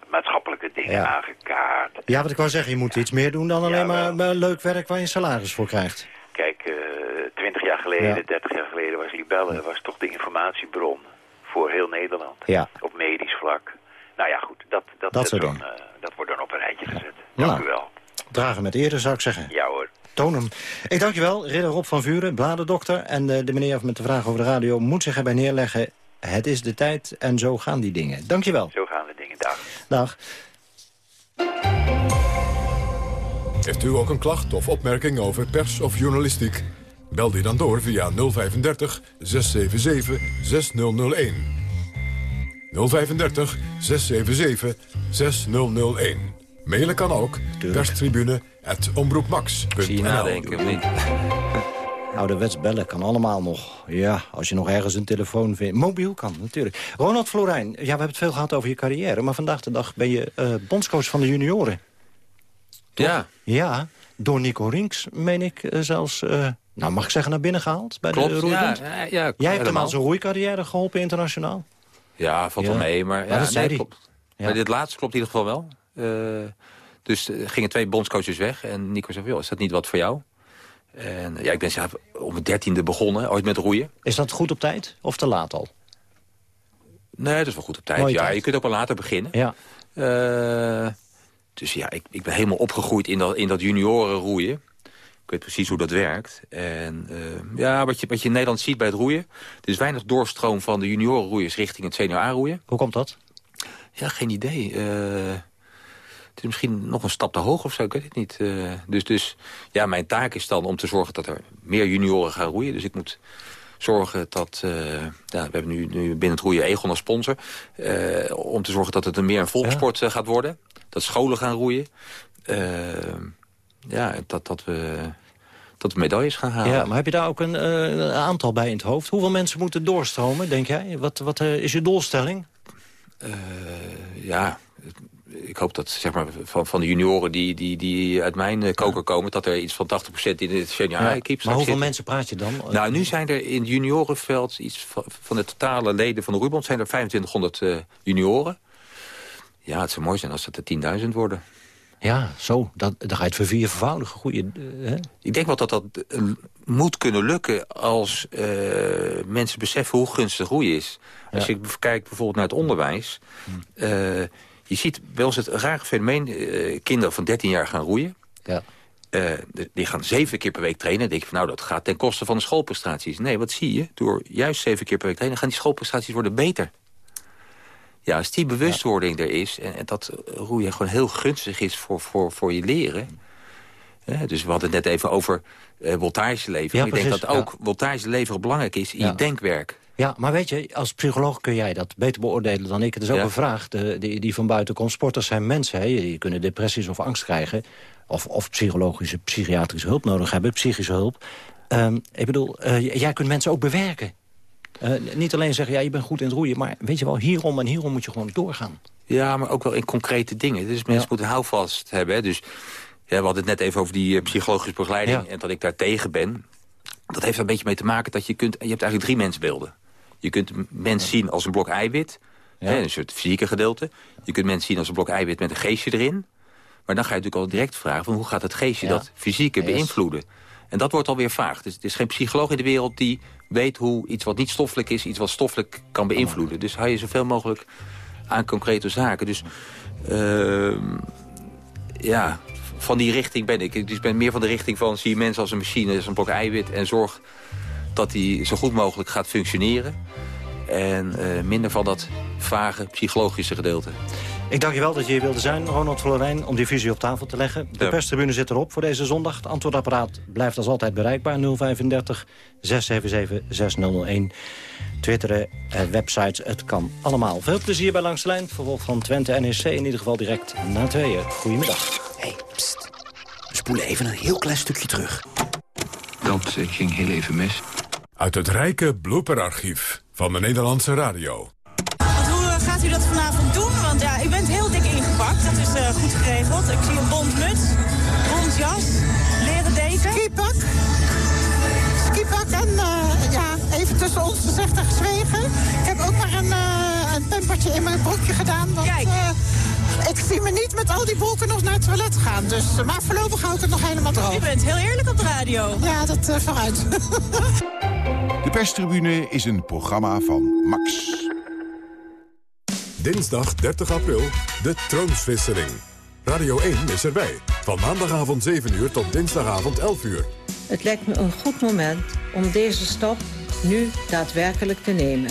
maatschappelijke dingen aangekaart. Ja, wat ik wou zeggen, je moet iets meer doen dan alleen maar leuk werk waar je salaris voor krijgt. Kijk, twintig jaar geleden, dertig jaar geleden was Libelle was toch de informatiebron voor heel Nederland. Ja. Op medisch vlak. Nou ja, goed, dat, dat, dat, dan, uh, dat wordt dan op een rijtje gezet. Dank nou, u wel. Dragen met eerder, zou ik zeggen. Ja hoor. Toon hem. Ik dank je wel, ridder Rob van Vuren, bladerdokter. En uh, de meneer met de vraag over de radio moet zich erbij neerleggen. Het is de tijd en zo gaan die dingen. Dank je wel. Zo gaan de dingen. Dag. Dag. Heeft u ook een klacht of opmerking over pers of journalistiek? Bel die dan door via 035 677 6001. 035 677 6001. Mailen kan ook. perstribune.omroepmax.nl Zie je nadenken of niet? Ouderwets bellen kan allemaal nog. Ja, als je nog ergens een telefoon vindt. Mobiel kan, natuurlijk. Ronald Florijn, ja, we hebben het veel gehad over je carrière... maar vandaag de dag ben je uh, bondscoach van de junioren. Ja. Ja, door Nico Rinks, meen ik uh, zelfs... Uh, nou, mag ik zeggen, naar binnen gehaald bij Klopt, de roeibond? Ja, ja, Jij hebt hem aan zijn roeicarrière geholpen internationaal? Ja, valt wel mee, maar... Ja, dat klopt. Maar dit laatste klopt in ieder geval wel. Uh, dus er gingen twee bondscoaches weg en Nico zei, is dat niet wat voor jou? En ja, ik ben zelf om het dertiende begonnen, ooit met roeien. Is dat goed op tijd of te laat al? Nee, dat is wel goed op tijd. ja, tijd. je kunt ook wel later beginnen. Ja. Uh, dus ja, ik, ik ben helemaal opgegroeid in dat, in dat junioren roeien. Ik weet precies hoe dat werkt. En uh, ja, wat je, wat je in Nederland ziet bij het roeien... er is weinig doorstroom van de junioren roeiers richting het senior A-roeien. Hoe komt dat? Ja, geen idee. Uh, het is misschien nog een stap te hoog of zo, ik weet het niet. Uh, dus, dus ja, mijn taak is dan om te zorgen dat er meer junioren gaan roeien. Dus ik moet zorgen dat... Uh, ja, we hebben nu, nu binnen het roeien Egon als sponsor. Uh, om te zorgen dat het een meer een volkssport gaat worden. Dat scholen gaan roeien. Ja, dat, dat we dat we medailles gaan halen. Ja, maar heb je daar ook een, een, aantal bij in het hoofd? Hoeveel mensen moeten doorstromen, denk jij? Wat, wat uh, is je doelstelling? Uh, ja, ik hoop dat zeg maar, van, van de junioren die, die, die uit mijn koker komen... dat er iets van 80% in het senior ja, Maar hoeveel mensen praat je dan? Nou, nu zijn er in het juniorenveld... iets van, van de totale leden van de Rubond zijn er 2500 uh, junioren. Ja, het zou mooi zijn als het er 10.000 worden. Ja, zo. Dat, dan ga je het. Goeie, hè? Ik denk wel dat dat moet kunnen lukken als uh, mensen beseffen hoe gunstig groei is. Als je kijkt bijvoorbeeld naar het onderwijs... Uh, je ziet bij ons het rare fenomeen... Uh, kinderen van 13 jaar gaan roeien. Ja. die gaan zeven keer per week trainen. Dan denk je van nou, dat gaat ten koste van de schoolprestaties. Nee, wat zie je? Door juist zeven keer per week trainen... gaan die schoolprestaties worden beter. Ja, als die bewustwording er is... en, en dat roeien gewoon heel gunstig is voor, voor, voor je leren... dus we hadden het net even over uh, voltage leveren. ik denk dat ook ja. voltage leveren belangrijk is in je denkwerk. Ja, maar weet je, als psycholoog kun jij dat beter beoordelen dan ik. Het is ook een vraag de, die, die van buiten komt. Sporters zijn mensen, hè? die kunnen depressies of angst krijgen... of, of psychologische, psychiatrische hulp nodig hebben, psychische hulp. Um, ik bedoel, uh, jij kunt mensen ook bewerken. Uh, niet alleen zeggen, ja, je bent goed in het roeien... maar weet je wel, hierom en hierom moet je gewoon doorgaan. Ja, maar ook wel in concrete dingen. Dus mensen moeten houvast hebben. Hè? Dus ja, we hadden het net even over die uh, psychologische begeleiding... en dat ik daar tegen ben. Dat heeft er een beetje mee te maken dat je kunt... je hebt eigenlijk drie mensbeelden. Je kunt een mens zien als een blok eiwit. Hè, een soort fysieke gedeelte. Je kunt mensen zien als een blok eiwit met een geestje erin. Maar dan ga je natuurlijk al direct vragen... Van hoe gaat het geestje dat fysieke yes. beïnvloeden? En dat wordt alweer vaag. Dus het is geen psycholoog in de wereld die weet hoe iets wat niet stoffelijk is... iets wat stoffelijk kan beïnvloeden. Dus hou je zoveel mogelijk aan concrete zaken. Dus uh, ja, van die richting ben ik. Dus ik ben meer van de richting van zie je mensen als een machine, als een blok eiwit... en zorg dat die zo goed mogelijk gaat functioneren. En uh, minder van dat vage psychologische gedeelte. Ik dank je wel dat je hier wilde zijn, Ronald Florijn, om die visie op tafel te leggen. De ja. perstribune zit erop voor deze zondag. Het antwoordapparaat blijft als altijd bereikbaar. 035 677 6001. Twitteren, eh, websites, het kan allemaal. Veel plezier bij Langs de Lijn. Vervolg van Twente NEC in ieder geval direct na tweeën. Goedemiddag. Hey, pst. We spoelen even een heel klein stukje terug. Dat uh, ging heel even mis. Uit het rijke blooperarchief van de Nederlandse radio. Ik zie een bont muts, bont jas, leren deken. Skipak. Skipak en ja, even tussen ons gezegd en gezwegen. Ik heb ook maar een, een pampertje in mijn broekje gedaan. Want, Kijk. ik zie me niet met al die broeken nog naar het toilet gaan. Dus, maar voorlopig hou ik het nog helemaal droog. U bent heel eerlijk op de radio. Ja, dat uh, vooruit. De perstribune is een programma van Max. Dinsdag 30 april, de troonswisseling. Radio 1 is erbij. Van maandagavond 7 uur tot dinsdagavond 11 uur. Het lijkt me een goed moment om deze stap nu daadwerkelijk te nemen.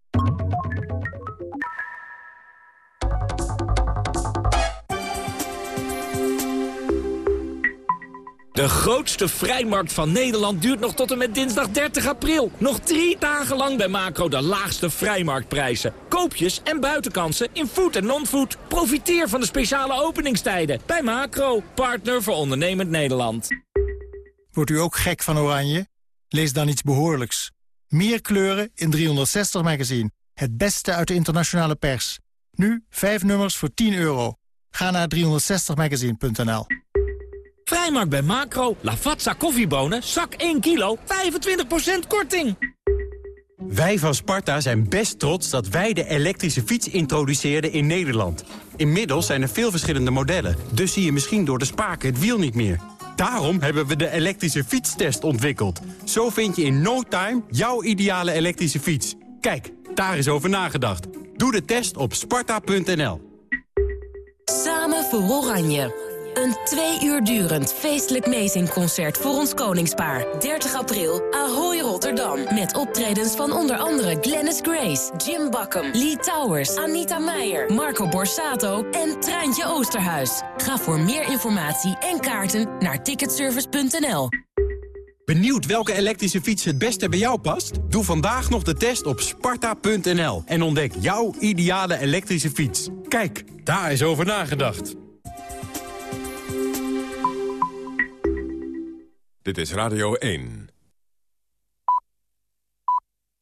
De grootste vrijmarkt van Nederland duurt nog tot en met dinsdag 30 april. Nog drie dagen lang bij Macro de laagste vrijmarktprijzen. Koopjes en buitenkansen in food en non-food. Profiteer van de speciale openingstijden bij Macro, partner voor ondernemend Nederland. Wordt u ook gek van oranje? Lees dan iets behoorlijks. Meer kleuren in 360 magazine. Het beste uit de internationale pers. Nu 5 nummers voor 10 euro. Ga naar 360magazine.nl. Vrijmarkt bij Macro, Lavazza koffiebonen, zak 1 kilo, 25% korting. Wij van Sparta zijn best trots dat wij de elektrische fiets introduceerden in Nederland. Inmiddels zijn er veel verschillende modellen, dus zie je misschien door de spaken het wiel niet meer. Daarom hebben we de elektrische fietstest ontwikkeld. Zo vind je in no time jouw ideale elektrische fiets. Kijk, daar is over nagedacht. Doe de test op sparta.nl. Samen voor Oranje. Een twee uur durend feestelijk meezingconcert voor ons koningspaar. 30 april, Ahoy Rotterdam. Met optredens van onder andere Glennis Grace, Jim Bakken, Lee Towers, Anita Meijer, Marco Borsato en Treintje Oosterhuis. Ga voor meer informatie en kaarten naar ticketservice.nl. Benieuwd welke elektrische fiets het beste bij jou past? Doe vandaag nog de test op sparta.nl en ontdek jouw ideale elektrische fiets. Kijk, daar is over nagedacht. Dit is Radio 1.